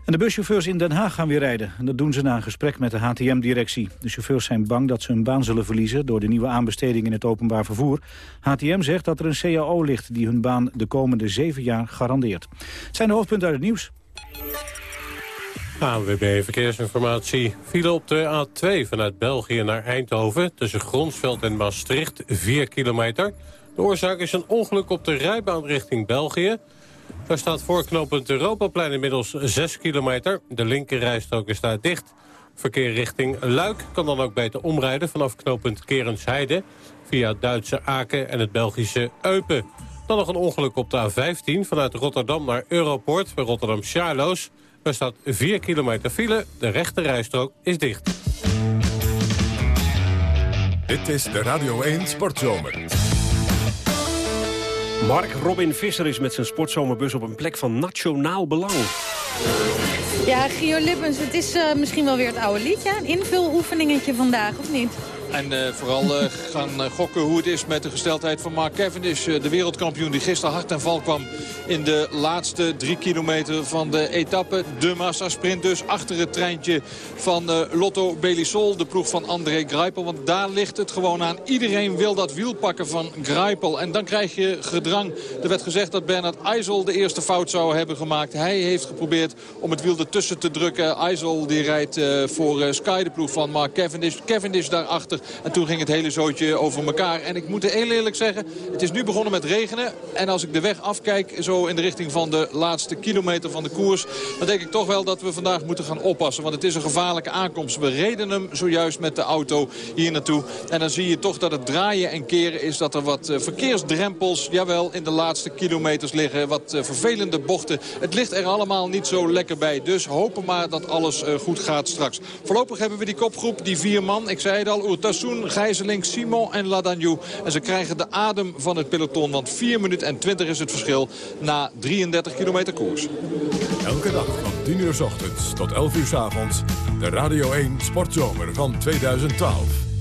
En de buschauffeurs in Den Haag gaan weer rijden. En dat doen ze na een gesprek met de HTM-directie. De chauffeurs zijn bang dat ze hun baan zullen verliezen... door de nieuwe aanbesteding in het openbaar vervoer. HTM zegt dat er een CAO ligt die hun baan de komende zeven jaar garandeert. Zijn de hoofdpunten uit het nieuws. ANWB Verkeersinformatie. File op de A2 vanuit België naar Eindhoven... tussen Gronsveld en Maastricht, 4 kilometer. De oorzaak is een ongeluk op de rijbaan richting België. Daar staat voorknopend Europaplein inmiddels 6 kilometer. De linkerrijstrook is daar dicht. Verkeer richting Luik kan dan ook beter omrijden... vanaf knooppunt Kerensheide via Duitse Aken en het Belgische Eupen. Dan nog een ongeluk op de A15 vanuit Rotterdam naar Europoort... bij Rotterdam-Charloes. Daar staat 4 kilometer file. De rechte rijstrook is dicht. Dit is de Radio 1 Sportzomer. Mark Robin Visser is met zijn sportzomerbus op een plek van nationaal belang. Ja, Gio Lippens, het is eh, misschien wel weer het oude liedje. Een invuloefeningetje vandaag, of niet? En eh, vooral eh, gaan eh, gokken hoe het is met de gesteldheid van Mark Cavendish. de wereldkampioen die gisteren hard ten val kwam in de laatste drie kilometer van de etappe. De massasprint dus achter het treintje van Lotto Belisol. De ploeg van André Greipel. Want daar ligt het gewoon aan. Iedereen wil dat wiel pakken van Greipel. En dan krijg je gedrang. Er werd gezegd dat Bernard IJssel de eerste fout zou hebben gemaakt. Hij heeft geprobeerd om het wiel ertussen te drukken. IJssel die rijdt voor Sky, de ploeg van Mark Cavendish. Cavendish daarachter En toen ging het hele zootje over elkaar. En ik moet heel eerlijk zeggen, het is nu begonnen met regenen. En als ik de weg afkijk, zo in de richting van de laatste kilometer van de koers... dan denk ik toch wel dat we vandaag moeten gaan oppassen. Want het is een gevaarlijke aankomst. We reden hem zojuist met de auto hier naartoe. En dan zie je toch dat het draaien en keren is dat er wat eh, verkeersdrempels... jawel, in de laatste kilometers liggen. Wat eh, vervelende bochten. Het ligt er allemaal niet zo lekker bij. Dus hopen maar dat alles eh, goed gaat straks. Voorlopig hebben we die kopgroep, die vier man. Ik zei het al, Oertassoen, Gijzeling, Simon en Ladagnou. En ze krijgen de adem van het peloton. Want 4 minuten en 20 is het verschil na 33 kilometer koers. Elke dag van 10 uur s ochtends tot 11 uur s avonds. De Radio 1 Sportzomer van 2012.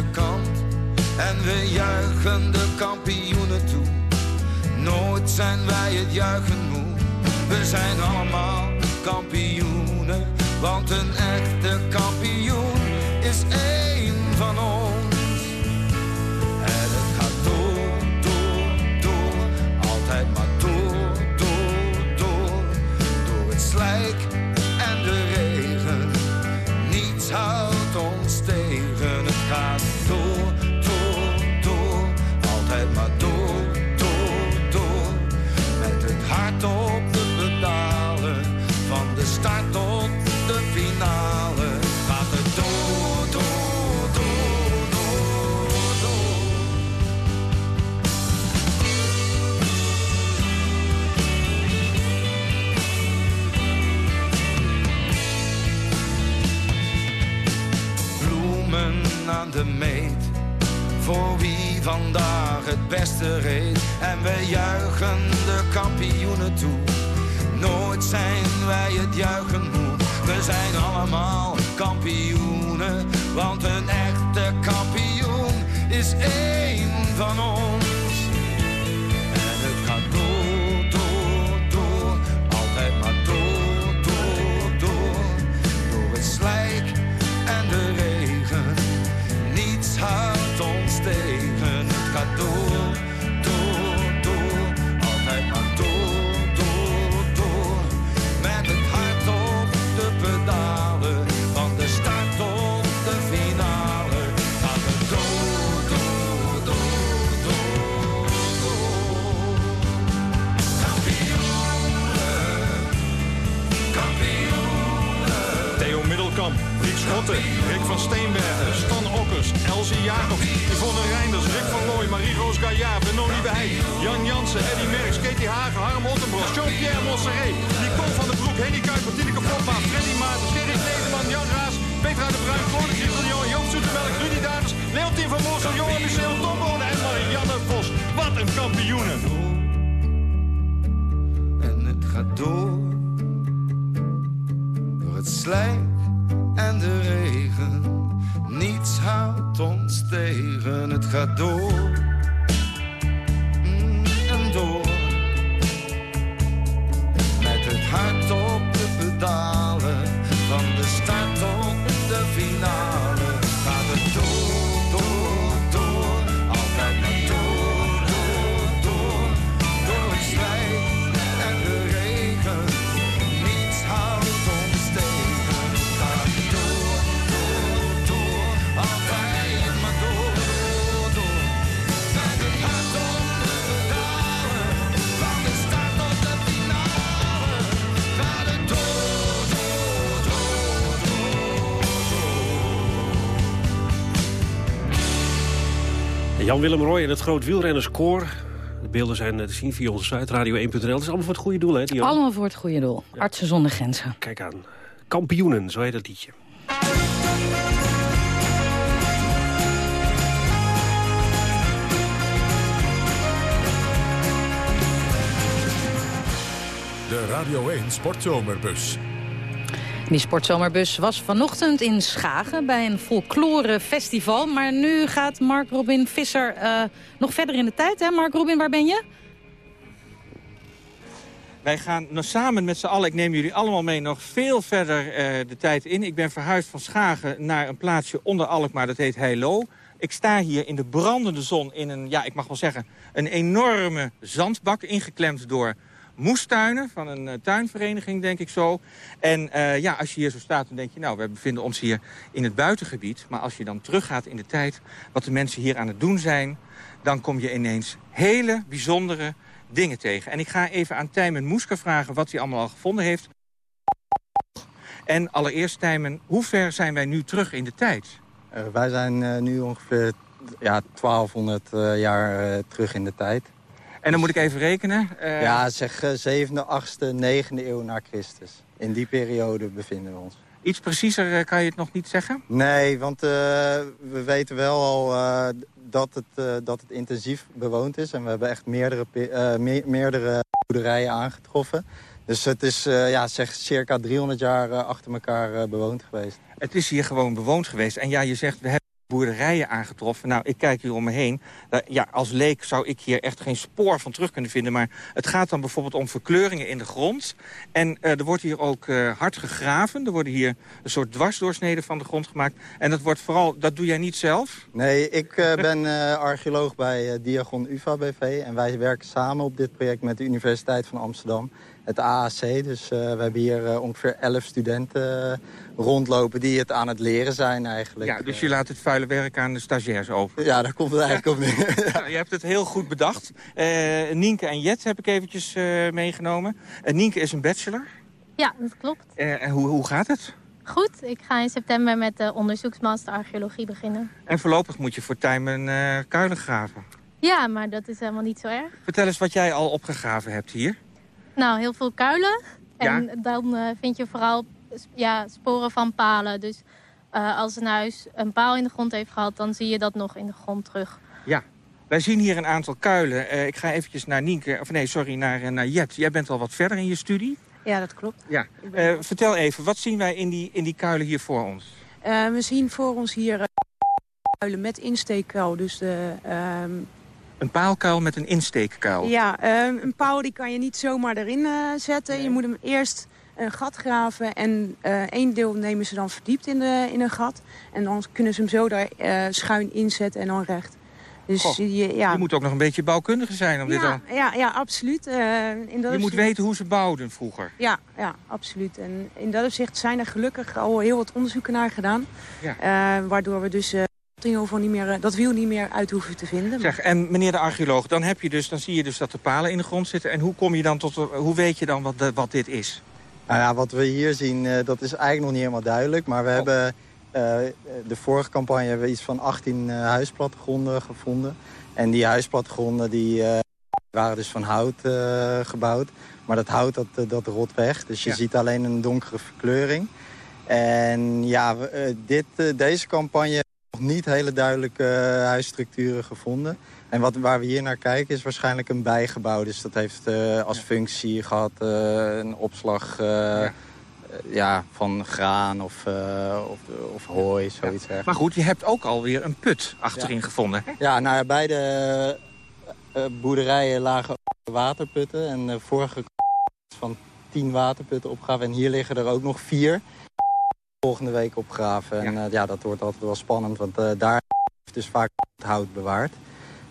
Kant en we juichen de kampioenen toe. Nooit zijn wij het juichen moe, we zijn allemaal kampioenen, want een echte kampioen is één van ons. En het gaat door, door, door, altijd maar door, door, door, door het slijk en de regen. Niets houdt aan de meet. Voor wie vandaag het beste reed. En we juichen de kampioenen toe. Nooit zijn wij het juichen moe. We zijn allemaal kampioenen. Want een echte kampioen is één van ons. Rick van Steenbergen, Stan Okkers, Elsie Jacobs, Yvonne Reinders, Rick van Looy, Marie-Roos Gaillard, Benoni Beheij, Jan Jansen, Eddy Merckx, Katie Hagen, Harm Ottenbros, Jean-Pierre Montserrat, Nicole van der Broek, Henny Kuiper, Tineke Freddy Maarten, Gerrit Nederman, Jan Raas, Petra de Bruin, Claude Griffelion, Joop Zoetemelk, Rudy Davis, Leontien van Moorsel, Johan Museeuw, Tom Bonen en Marianne Vos. Wat een kampioenen! En het gaat door, door het slijk en de regen. Niets houdt ons tegen, het gaat door mm, en door. Met het hart op de pedalen, Jan-Willem Roy en het Groot Wielrennerskoor. De beelden zijn eh, te zien via onze site radio1.nl. Het is allemaal voor het goede doel, hè, Jan? Allemaal voor het goede doel. Artsen zonder grenzen. Kijk aan. Kampioenen, zo heet dat liedje. De Radio 1 Sportzomerbus. Die sportzomerbus was vanochtend in Schagen bij een folklorefestival. Maar nu gaat Mark Robin Visser eh, nog verder in de tijd. Hè? Mark Robin, waar ben je? Wij gaan nog samen met z'n allen, ik neem jullie allemaal mee, nog veel verder eh, de tijd in. Ik ben verhuisd van Schagen naar een plaatsje onder Alkmaar, dat heet Heilo. Ik sta hier in de brandende zon in een, ja, ik mag wel zeggen... een enorme zandbak, ingeklemd door moestuinen van een uh, tuinvereniging, denk ik zo. En uh, ja, als je hier zo staat, dan denk je, nou, we bevinden ons hier in het buitengebied. Maar als je dan teruggaat in de tijd, wat de mensen hier aan het doen zijn... dan kom je ineens hele bijzondere dingen tegen. En ik ga even aan Tijmen Moesker vragen wat hij allemaal al gevonden heeft. En allereerst, Tijmen, hoe ver zijn wij nu terug in de tijd? Uh, wij zijn nu ongeveer ja, 1200 jaar terug in de tijd. En dan moet ik even rekenen. Uh... Ja, zeg 7e, 8e, 9e eeuw na Christus. In die periode bevinden we ons. Iets preciezer uh, kan je het nog niet zeggen? Nee, want uh, we weten wel al dat, het, dat het intensief bewoond is. En we hebben echt meerdere, me meerdere boerderijen aangetroffen. Dus het is ja, zeg, circa 300 jaar achter elkaar bewoond geweest. Het is hier gewoon bewoond geweest. En ja, je zegt, we hebben boerderijen aangetroffen. Nou, ik kijk hier om me heen. ja, als leek zou ik hier echt geen spoor van terug kunnen vinden. Maar het gaat dan bijvoorbeeld om verkleuringen in de grond. En uh, er wordt hier ook uh, hard gegraven. Er worden hier een soort dwarsdoorsneden van de grond gemaakt. En dat wordt vooral, dat doe jij niet zelf? Nee, ik uh, ben archeoloog bij Diagon UvA BV. En wij werken samen op dit project met de Universiteit van Amsterdam het AAC. Dus uh, we hebben hier uh, ongeveer elf studenten uh, rondlopen die het aan het leren zijn eigenlijk. Ja, dus je laat het vuile werk aan de stagiairs over. Ja, daar komt het eigenlijk op neer. [laughs] ja. Je hebt het heel goed bedacht. Nienke en Jet heb ik eventjes meegenomen. Nienke is een bachelor. Ja, dat klopt. en hoe, hoe gaat het? Goed, ik ga in september met de onderzoeksmaster archeologie beginnen. En voorlopig moet je voor Tijmen kuilen graven. Ja, maar dat is helemaal niet zo erg. Vertel eens wat jij al opgegraven hebt hier. Nou, heel veel kuilen. En dan uh, vind je vooral ja, sporen van palen. Dus uh, als een huis een paal in de grond heeft gehad, dan zie je dat nog in de grond terug. Ja, wij zien hier een aantal kuilen. Uh, ik ga eventjes naar Nienke, of nee, sorry, naar, naar Jet. Jij bent al wat verder in je studie. Ja, dat klopt. Ja. vertel even, wat zien wij in die, in die kuilen hier voor ons? we zien voor ons hier kuilen met insteekkuil. Dus de ehm, een paalkuil met een insteekkuil? Ja, uh, een paal die kan je niet zomaar erin uh, zetten. Nee. Je moet hem eerst een gat graven en uh, één deel nemen ze dan verdiept in, de, in een gat. En dan kunnen ze hem zo daar schuin inzetten en dan recht. Dus je, ja. je moet ook nog een beetje bouwkundige zijn om ja, dit dan... Ja, ja absoluut. in dat je moet weten hoe ze bouwden vroeger. Ja, ja, absoluut. En in dat opzicht zijn er gelukkig al heel wat onderzoeken naar gedaan. Ja. waardoor we dus niet meer, eh, dat wiel niet meer uit hoeven te vinden. Zeg, en meneer de archeoloog, dan, heb je dus, dan zie je dus dat de palen in de grond zitten. En hoe, kom je dan tot, hoe weet je dan wat, de, wat dit is? Nou ja, wat we hier zien, uh, dat is eigenlijk nog niet helemaal duidelijk. Maar we oh. hebben uh, de vorige campagne hebben we iets van 18 uh, huisplattegronden gevonden. En die huisplattegronden die, waren dus van hout gebouwd. Maar dat hout dat, dat rot weg. Dus je ja. ziet alleen een donkere verkleuring. En ja, dit, deze campagne nog niet hele duidelijke uh, huisstructuren gevonden. En wat, waar we hier naar kijken is waarschijnlijk een bijgebouw. Dus dat heeft uh, als functie gehad uh, een opslag ja. ja. van graan of, of, of, hooi, zoiets. Ja. Maar goed, je hebt ook alweer een put achterin gevonden. Hè? Ja, nou ja, beide boerderijen lagen waterputten. En de vorige [laughs] van tien waterputten opgaven. En hier liggen er ook nog vier volgende week opgraven. En ja. Uh, ja, dat wordt altijd wel spannend, want uh, daar is dus vaak het hout bewaard.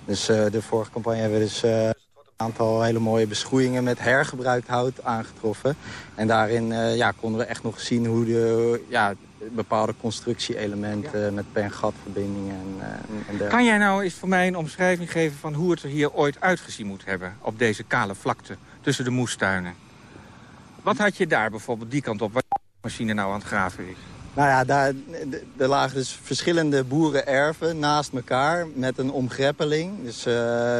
Dus uh, de vorige campagne hebben we dus een aantal hele mooie beschoeien met hergebruikt hout aangetroffen. En daarin ja, konden we echt nog zien hoe de ja, bepaalde constructie-elementen ja. met pen-gatverbindingen en, en Kan jij nou eens voor mij een omschrijving geven van hoe het er hier ooit uitgezien moet hebben op deze kale vlakte tussen de moestuinen? Wat had je daar bijvoorbeeld die kant op? Machine nou aan het graven is? Nou ja, daar, er lagen dus verschillende boerenerven naast elkaar met een omgreppeling. Dus uh,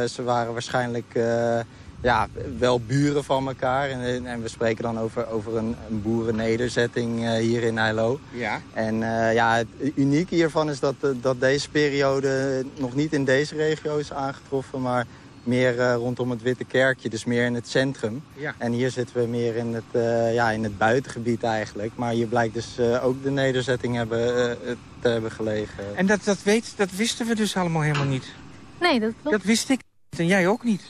ze waren waarschijnlijk uh, ja, wel buren van elkaar. En, en, we spreken dan over, over een, een boerennederzetting uh, hier in Heilo. Ja. En ja, het unieke hiervan is dat, dat deze periode nog niet in deze regio is aangetroffen... maar meer uh, rondom het Witte Kerkje, dus meer in het centrum. Ja. En hier zitten we meer in het, uh, ja, in het buitengebied eigenlijk. Maar hier blijkt dus uh, ook de nederzetting hebben, te hebben gelegen. En dat, dat, weet, dat wisten we dus allemaal helemaal niet? Nee, dat klopt. Dat wist ik niet en jij ook niet?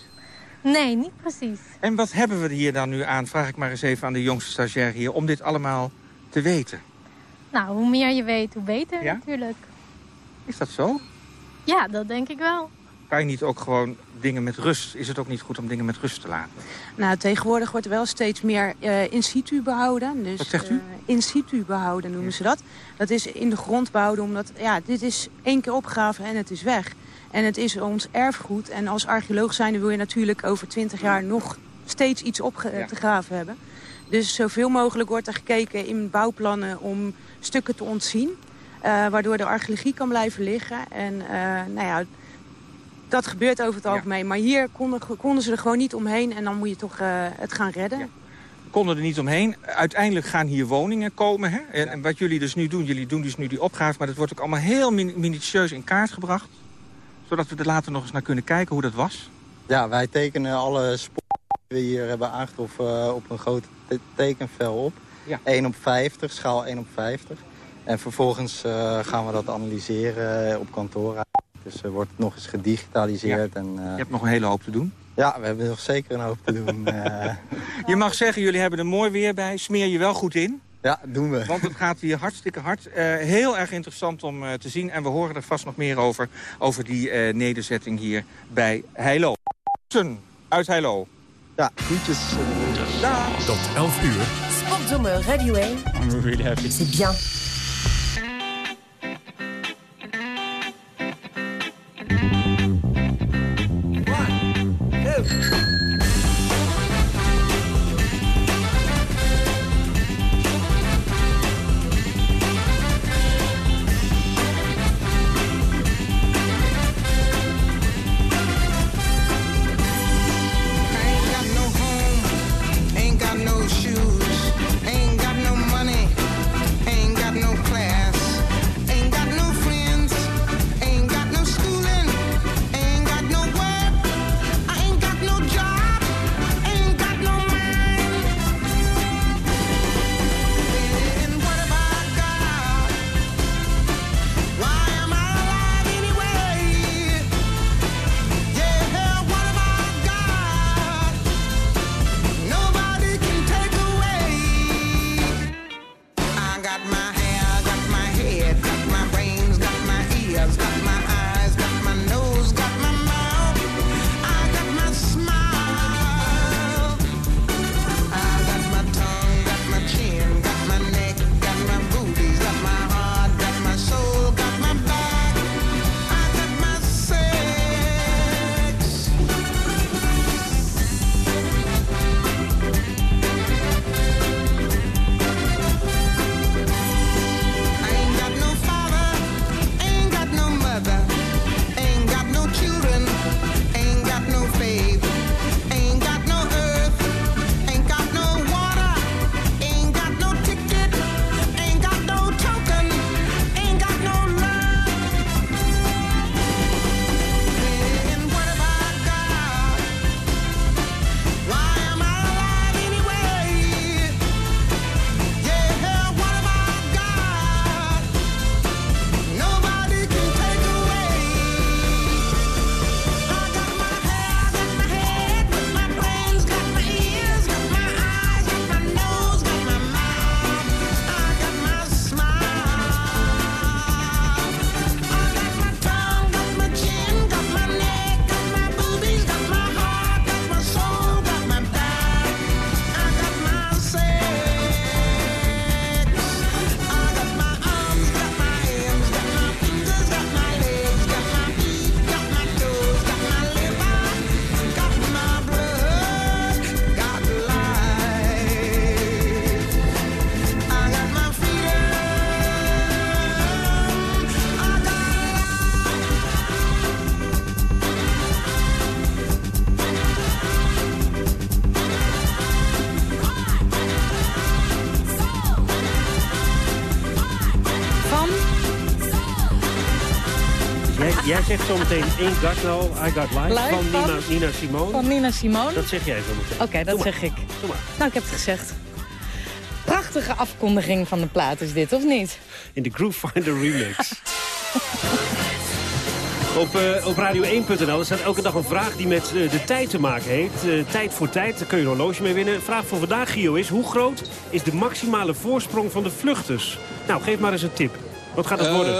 Nee, niet precies. En wat hebben we hier dan nu aan, vraag ik maar eens even aan de jongste stagiair hier... om dit allemaal te weten? Nou, hoe meer je weet, hoe beter ja? natuurlijk. Is dat zo? Ja, dat denk ik wel. Kan je niet ook gewoon dingen met rust... Is het ook niet goed om dingen met rust te laten? Nou, tegenwoordig wordt er wel steeds meer eh, in situ behouden. Dus, Wat zegt u? eh, in situ behouden noemen ze dat. Dat is in de grond behouden, omdat ja, dit is één keer opgegraven en het is weg. En het is ons erfgoed. En als archeoloog zijnde wil je natuurlijk over twintig jaar nog steeds iets op te graven hebben. Dus zoveel mogelijk wordt er gekeken in bouwplannen om stukken te ontzien. eh, waardoor de archeologie kan blijven liggen. En nou ja, dat gebeurt over het algemeen. Maar hier konden, konden ze er gewoon niet omheen. En dan moet je toch eh, het gaan redden. We konden er niet omheen. Uiteindelijk gaan hier woningen komen. Hè? En, en wat jullie dus nu doen, jullie doen dus nu die opgave... maar dat wordt ook allemaal heel min- minutieus in kaart gebracht. Zodat we er later nog eens naar kunnen kijken hoe dat was. Ja, wij tekenen alle sporen die we hier hebben aangetroffen eh, op een groot te- tekenvel op. Ja. 1 op 50, schaal 1 op 50. En vervolgens eh, gaan we dat analyseren op kantoor. Dus er wordt nog eens gedigitaliseerd. En, eh, Je hebt nog een hele hoop te doen. Ja, we hebben nog zeker een hoop te doen. [laughs] eh. Je mag zeggen, jullie hebben er mooi weer bij. Smeer je wel goed in. Ja, doen we. Want het gaat hier hartstikke hard. Eh, heel erg interessant om eh, te zien. En we horen er vast nog meer over. Over die eh, nederzetting hier bij Heilo. Uit Heilo. Ja, groetjes. Tot 11 uur. Sportzomer Radio 1. I'm really happy. C'est bien. Zegt zometeen Ain't Got No, I Got Life, Life van Nina, van- Nina Simone. Van Nina Simone. Dat zeg jij zo meteen. Oké, dat Doe maar. zeg ik. Doe maar. Nou, ik heb het gezegd. Prachtige afkondiging van de plaat is dit, of niet? In de Groove Finder remix. [laughs] Op, eh, op radio1.nl er staat elke dag een vraag die met eh, de tijd te maken heeft. Eh, tijd voor tijd, daar kun je een horloge mee winnen. Vraag voor vandaag, Gio, is hoe groot is de maximale voorsprong van de vluchters? Nou, geef maar eens een tip. Wat gaat het worden?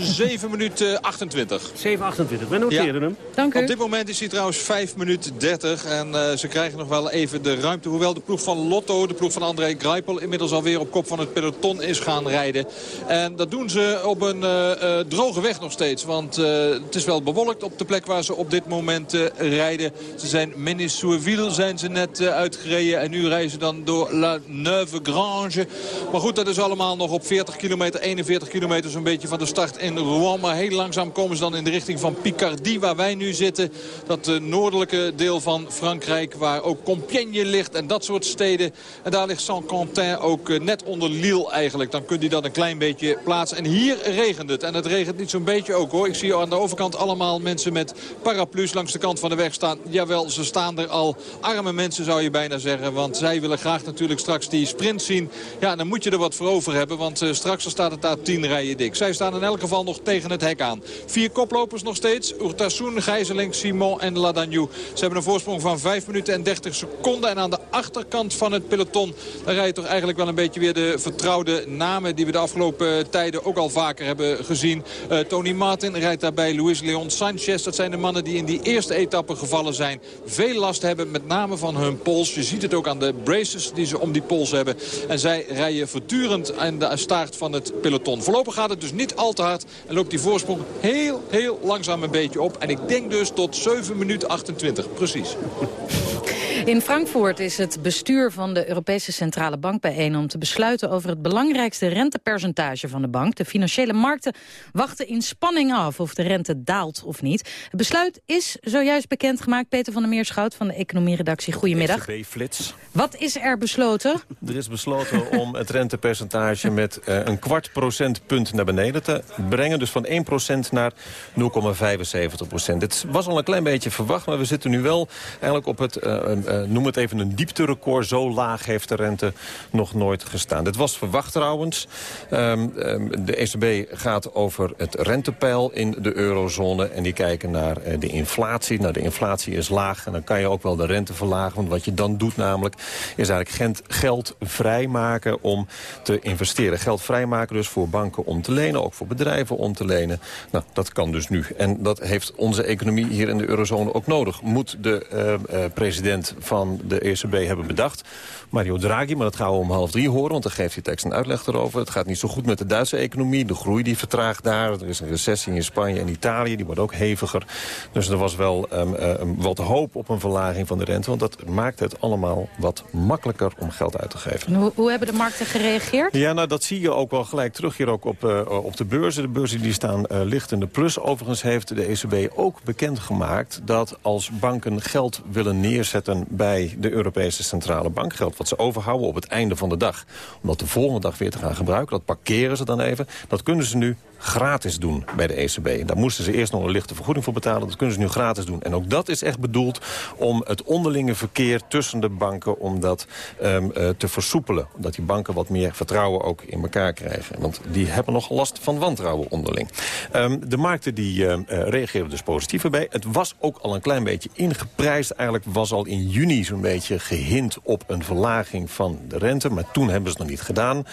Ehm, 7 minuten 28. 7,28. We noteren hem. Dank u. Op dit moment is hij trouwens 5 minuten 30. En eh, ze krijgen nog wel even de ruimte. Hoewel de ploeg van Lotto, de ploeg van André Greipel... inmiddels alweer op kop van het peloton is gaan rijden. En dat doen ze op een eh, eh, droge weg nog steeds. Want eh, het is wel bewolkt op de plek waar ze op dit moment eh, rijden. Ze zijn Menis-sur-Ville zijn ze net uitgereden. En nu rijden ze dan door La Neuve Grange. Maar goed, dat is allemaal nog op 40 kilometer, 41 kilometer zo'n beetje van de start in Rouen. Maar heel langzaam komen ze dan in de richting van Picardie, waar wij nu zitten. Dat eh, noordelijke deel van Frankrijk, waar ook Compiègne ligt en dat soort steden. En daar ligt Saint-Quentin ook eh, net onder Lille eigenlijk. Dan kunt u dat een klein beetje plaatsen. En hier regent het. En het regent niet zo'n beetje ook hoor. Ik zie aan de overkant allemaal mensen met paraplu's langs de kant van de weg staan. Jawel, ze staan er al. Arme mensen zou je bijna zeggen. Want zij willen graag natuurlijk straks die sprint zien. Ja, dan moet je er wat voor over hebben. Want eh, straks staat het daar tien rijen dik. Zij staan in elk geval nog tegen het hek aan. Vier koplopers nog steeds. Urtasun, Gijzeling, Simon en Ladagnou. Ze hebben een voorsprong van 5 minuten en 30 seconden. En aan de achterkant van het peloton... daar rijden toch eigenlijk wel een beetje weer de vertrouwde namen... die we de afgelopen tijden ook al vaker hebben gezien. Eh, Tony Martin rijdt daarbij. Luis Leon Sanchez. Dat zijn de mannen die in die eerste etappe gevallen zijn. Veel last hebben, met name van hun pols. Je ziet het ook aan de braces die ze om die pols hebben. En zij rijden voortdurend aan de staart van het peloton. Voorlopig gaat het dus niet al te hard. En loopt die voorsprong heel, heel langzaam een beetje op. En ik denk dus tot 7 minuten 28. Precies. [laughs] In Frankfurt is het bestuur van de Europese Centrale Bank bijeen... om te besluiten over het belangrijkste rentepercentage van de bank. De financiële markten wachten in spanning af of de rente daalt of niet. Het besluit is zojuist bekendgemaakt. Peter van der Meerschout van de economieredactie. Goedemiddag. ECB-flits. Wat is er besloten? Er is besloten om het rentepercentage met eh, een kwart procentpunt naar beneden te brengen. Dus van 1% naar 0,75%. Dit was al een klein beetje verwacht, maar we zitten nu wel eigenlijk op het, eh, eh, noem het even een diepterecord. Zo laag heeft de rente nog nooit gestaan. Dit was verwacht trouwens. Ehm, ehm, de ECB gaat over het rentepeil in de eurozone. En die kijken naar eh, de inflatie. Nou, de inflatie is laag en dan kan je ook wel de rente verlagen. Want wat je dan doet namelijk, is eigenlijk geld vrijmaken om te investeren. Geld vrijmaken dus voor banken om te lenen, ook voor bedrijven om te lenen. Nou, dat kan dus nu. En dat heeft onze economie hier in de eurozone ook nodig. Moet de eh, eh, president van de ECB hebben bedacht. Mario Draghi, maar dat gaan we om half drie horen... want dan geeft hij tekst en uitleg erover. Het gaat niet zo goed met de Duitse economie. De groei die vertraagt daar. Er is een recessie in Spanje en Italië. Die wordt ook heviger. Dus er was wel um, uh, wat hoop op een verlaging van de rente. Want dat maakt het allemaal wat makkelijker om geld uit te geven. Hoe, hoe hebben de markten gereageerd? Ja, nou dat zie je ook wel gelijk terug hier ook op, uh, op de beurzen. De beurzen die staan uh, licht in de plus. Overigens heeft de ECB ook bekendgemaakt dat als banken geld willen neerzetten bij de Europese Centrale Bank, geld wat ze overhouden op het einde van de dag, om dat de volgende dag weer te gaan gebruiken, dat parkeren ze dan even, dat kunnen ze nu gratis doen bij de ECB. Daar moesten ze eerst nog een lichte vergoeding voor betalen. Dat kunnen ze nu gratis doen. En ook dat is echt bedoeld om het onderlinge verkeer tussen de banken... om dat um, uh, te versoepelen. Omdat die banken wat meer vertrouwen ook in elkaar krijgen. Want die hebben nog last van wantrouwen onderling. Um, de markten die uh, uh, reageren dus positief erbij. Het was ook al een klein beetje ingeprijsd. Eigenlijk was al in juni zo'n beetje gehint op een verlaging van de rente. Maar toen hebben ze het nog niet gedaan.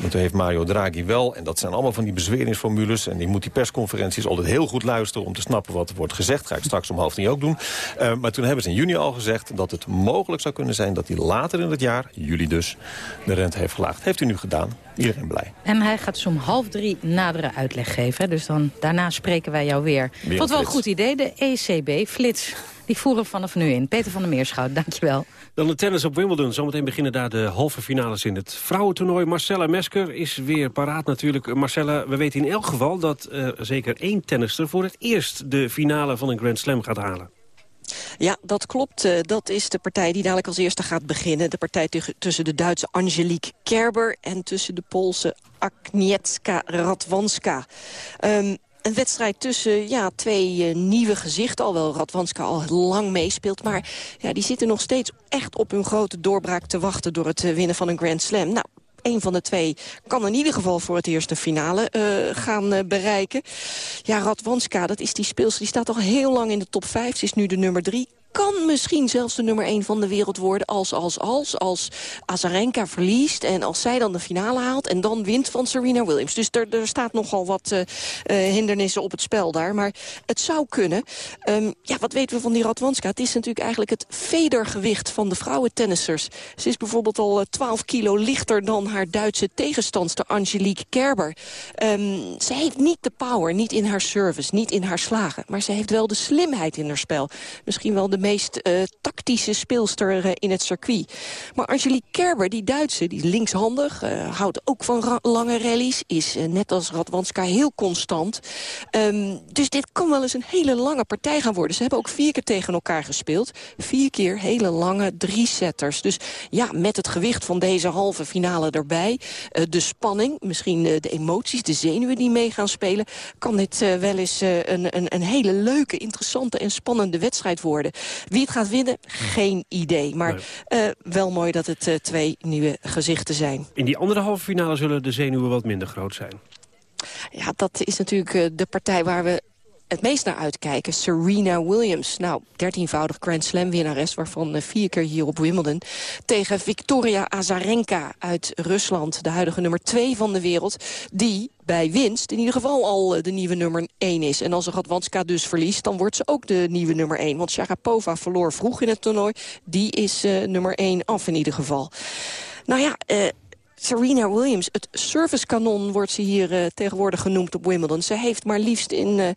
Maar toen heeft Mario Draghi wel. En dat zijn allemaal van die bezweringsvormen formules. En die moet die persconferenties altijd heel goed luisteren... om te snappen wat er wordt gezegd. Ga ik straks om half tien ook doen. Uh, maar toen hebben ze in juni al gezegd dat het mogelijk zou kunnen zijn... dat hij later in het jaar, juli dus, de rente heeft verlaagd. Heeft u nu gedaan. Iedereen blij. En hij gaat zo om half drie nadere uitleg geven. Dus dan, daarna spreken wij jou weer. Tot wel een goed idee, de ECB, Flits. Die voeren vanaf nu in. Peter van der Meerschout, dankjewel. Dan de tennis op Wimbledon. Zometeen beginnen daar de halve finales in het vrouwentoernooi. Marcella Mesker is weer paraat natuurlijk. Marcella, we weten in elk geval dat uh, zeker één tennister... voor het eerst de finale van een Grand Slam gaat halen. Ja, dat klopt. Uh, dat is de partij die dadelijk als eerste gaat beginnen. De partij tussen de Duitse Angelique Kerber... en tussen de Poolse Agnieszka Radwanska. Um, een wedstrijd tussen ja, twee uh, nieuwe gezichten. Alhoewel Radwanska al lang meespeelt. Maar ja, die zitten nog steeds echt op hun grote doorbraak te wachten... door het uh, winnen van een Grand Slam. Nou, een van de twee kan in ieder geval voor het eerst de finale uh, gaan bereiken. Ja, Radwanska, dat is die speelster, die staat al heel lang in de top 5. Ze is nu de nummer 3 kan misschien zelfs de nummer 1 van de wereld worden... als, als, als, als Azarenka verliest en als zij dan de finale haalt... en dan wint van Serena Williams. Dus er, er staat nogal wat uh, uh, hindernissen op het spel daar. Maar het zou kunnen. Um, ja, wat weten we van die Radwanska? Het is natuurlijk eigenlijk het vedergewicht van de vrouwentennissers. Ze is bijvoorbeeld al 12 kilo lichter dan haar Duitse tegenstandster Angelique Kerber. Um, ze heeft niet de power, niet in haar service, niet in haar slagen. Maar ze heeft wel de slimheid in haar spel. Misschien wel de meest uh, tactische speelster uh, in het circuit. Maar Angelique Kerber, die Duitse, die is linkshandig... Uh, houdt ook van lange rallies, is net als Radwanska heel constant. Um, dus dit kan wel eens een hele lange partij gaan worden. Ze hebben ook vier keer tegen elkaar gespeeld. Vier keer hele lange drie-setters. Dus ja, met het gewicht van deze halve finale erbij... de spanning, misschien de emoties, de zenuwen die mee gaan spelen... kan dit wel eens een, een, een hele leuke, interessante en spannende wedstrijd worden. Wie het gaat winnen, geen idee. Maar nee. uh, wel mooi dat het uh, twee nieuwe gezichten zijn. In die andere halve finale zullen de zenuwen wat minder groot zijn. Ja, dat is natuurlijk uh, de partij waar we het meest naar uitkijken. Serena Williams, nou, dertienvoudig Grand Slam winnares... waarvan uh, vier keer hier op Wimbledon. Tegen Victoria Azarenka uit Rusland. De huidige nummer twee van de wereld. Die bij winst in ieder geval al uh, de nieuwe nummer 1 is. En als Radwanska dus verliest, dan wordt ze ook de nieuwe nummer 1. Want Sharapova verloor vroeg in het toernooi. Die is uh, nummer 1 af in ieder geval. Nou ja... Serena Williams, het servicekanon wordt ze hier uh, tegenwoordig genoemd op Wimbledon. Ze heeft maar liefst in uh,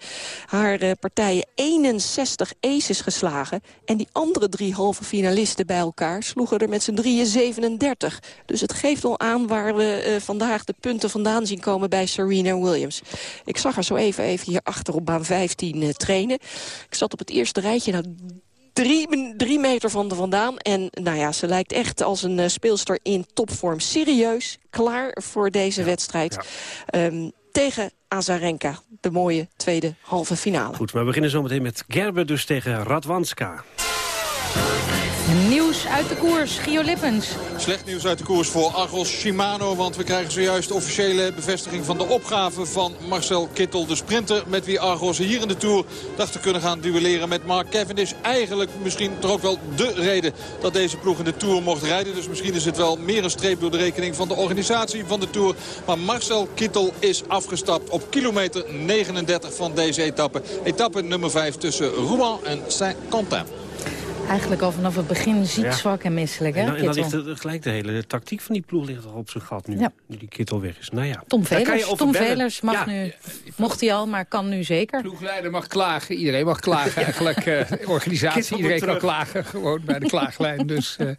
haar uh, partijen 61 aces geslagen. En die andere drie halve finalisten bij elkaar sloegen er met z'n drieën 37. Dus het geeft al aan waar we vandaag de punten vandaan zien komen bij Serena Williams. Ik zag haar zo even, even hier achter op baan 15 trainen. Ik zat op het eerste rijtje. Nou, Drie, drie, meter van de vandaan. En nou ja, ze lijkt echt als een uh, speelster in topvorm. Serieus, klaar voor deze ja, wedstrijd. Ja. Um, tegen Azarenka, de mooie tweede halve finale. Goed, we beginnen zometeen met Gerber dus tegen Radwanska. Nieuws uit de koers, Gio Lippens. Slecht nieuws uit de koers voor Argos Shimano. Want we krijgen zojuist officiële bevestiging van de opgave van Marcel Kittel. De sprinter met wie Argos hier in de Tour dacht te kunnen gaan duelleren met Mark Cavendish. Eigenlijk misschien toch ook wel de reden dat deze ploeg in de Tour mocht rijden. Dus misschien is het wel meer een streep door de rekening van de organisatie van de Tour. Maar Marcel Kittel is afgestapt op kilometer 39 van deze etappe. Etappe nummer 5 tussen Rouen en Saint-Quentin. Eigenlijk al vanaf het begin ziek, ja. zwak en misselijk. Hè, en dan, en dan ligt het, gelijk de hele tactiek van die ploeg ligt al op zijn gat nu. Ja. Nu die kittel weg is. Nou ja, Tom Velers, Tom Velers mag ja. nu, mocht hij al, maar kan nu zeker. Ploegleider mag klagen. Iedereen mag klagen [laughs] eigenlijk. Uh, organisatie, iedereen kan klagen. Gewoon bij de klaaglijn. Dus uh,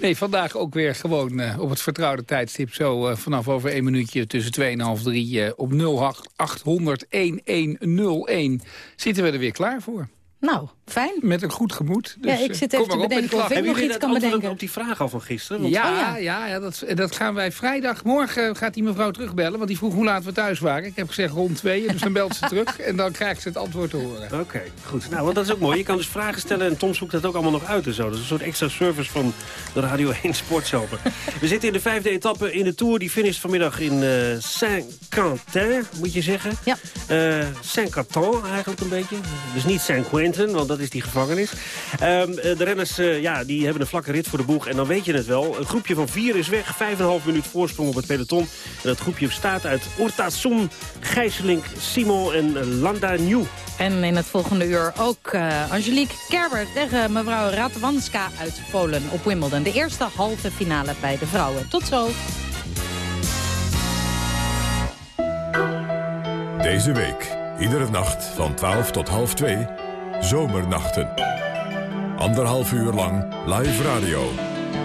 nee, vandaag ook weer gewoon uh, op het vertrouwde tijdstip. Zo vanaf over één minuutje tussen 2 en half 3 op 0800 1101 zitten we er weer klaar voor. Nou, fijn. Met een goed gemoed. Dus, ja, ik zit even te bedenken of ik nog iets kan bedenken. op die vraag al van gisteren? Want... Ja, oh, ja. ja, ja dat, dat, gaan wij vrijdag. Morgen gaat die mevrouw terugbellen, want die vroeg hoe laat we thuis waren. Ik heb gezegd rond tweeën, dus dan belt ze terug. [laughs] En dan krijgt ze het antwoord te horen. Oké, okay, goed. Nou, want dat is ook mooi. Je kan dus vragen stellen en Tom zoekt dat ook allemaal nog uit en zo. Dat is een soort extra service van de Radio [laughs] 1 Sportzomer. we zitten in de vijfde etappe in de Tour. Die finisht vanmiddag in uh, Saint-Quentin, moet je zeggen. Ja. Uh, Saint-Quentin eigenlijk een beetje. Dus niet Saint-Quentin, want dat is die gevangenis. Um, de renners uh, ja, die hebben een vlakke rit voor de boeg. En dan weet je het wel. Een groepje van vier is weg. Vijf en een half minuut voorsprong op het peloton. En dat groepje bestaat uit Urtasun, Gijselink, Simon en Landa New. En in het volgende uur ook uh, Angelique Kerber tegen mevrouw Radwanska uit Polen op Wimbledon. De eerste halve finale bij de vrouwen. Tot zo. Deze week, iedere nacht van 12 tot half 2... Zomernachten. Anderhalf uur lang live radio.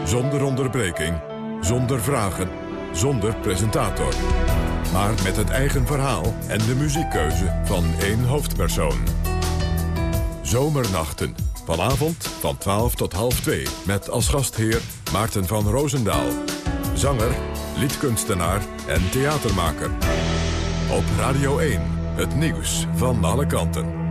Zonder onderbreking, zonder vragen, zonder presentator. Maar met het eigen verhaal en de muziekkeuze van één hoofdpersoon. Zomernachten. Vanavond van 12 tot half 2. Met als gastheer Maarten van Roosendaal. Zanger, liedkunstenaar en theatermaker. Op Radio 1. Het nieuws van alle kanten.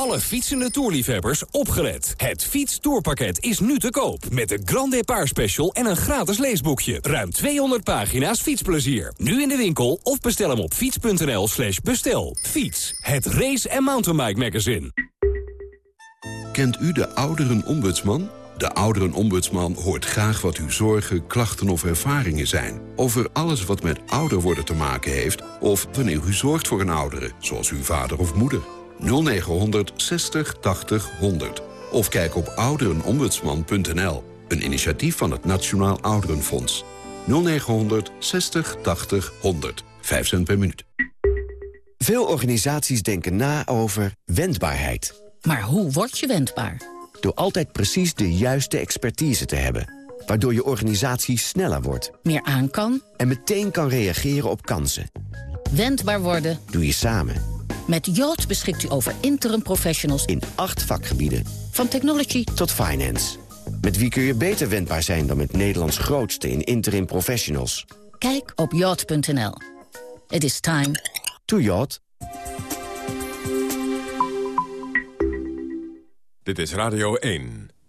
Alle fietsende toerliefhebbers opgelet. Het fietstoerpakket is nu te koop. Met de Grand Depart Special en een gratis leesboekje. Ruim 200 pagina's fietsplezier. Nu in de winkel of bestel hem op fiets.nl slash bestel. Fiets, het race- en mountainbike magazine. Kent u de ouderenombudsman? De ouderenombudsman hoort graag wat uw zorgen, klachten of ervaringen zijn. Over alles wat met ouder worden te maken heeft... of wanneer u zorgt voor een oudere, zoals uw vader of moeder. 0900 60 80 100. Of kijk op ouderenombudsman.nl. Een initiatief van het Nationaal Ouderenfonds. 0900 60 80 100. 5 cent per minuut. Veel organisaties denken na over wendbaarheid. Maar hoe word je wendbaar? Door altijd precies de juiste expertise te hebben. Waardoor je organisatie sneller wordt. Meer aan kan. En meteen kan reageren op kansen. Wendbaar worden. Doe je samen. Met Yacht beschikt u over interim professionals in acht vakgebieden. Van technology tot finance. Met wie kun je beter wendbaar zijn dan met Nederlands grootste in interim professionals? Kijk op yacht.nl. It is time to yacht. Dit is Radio 1.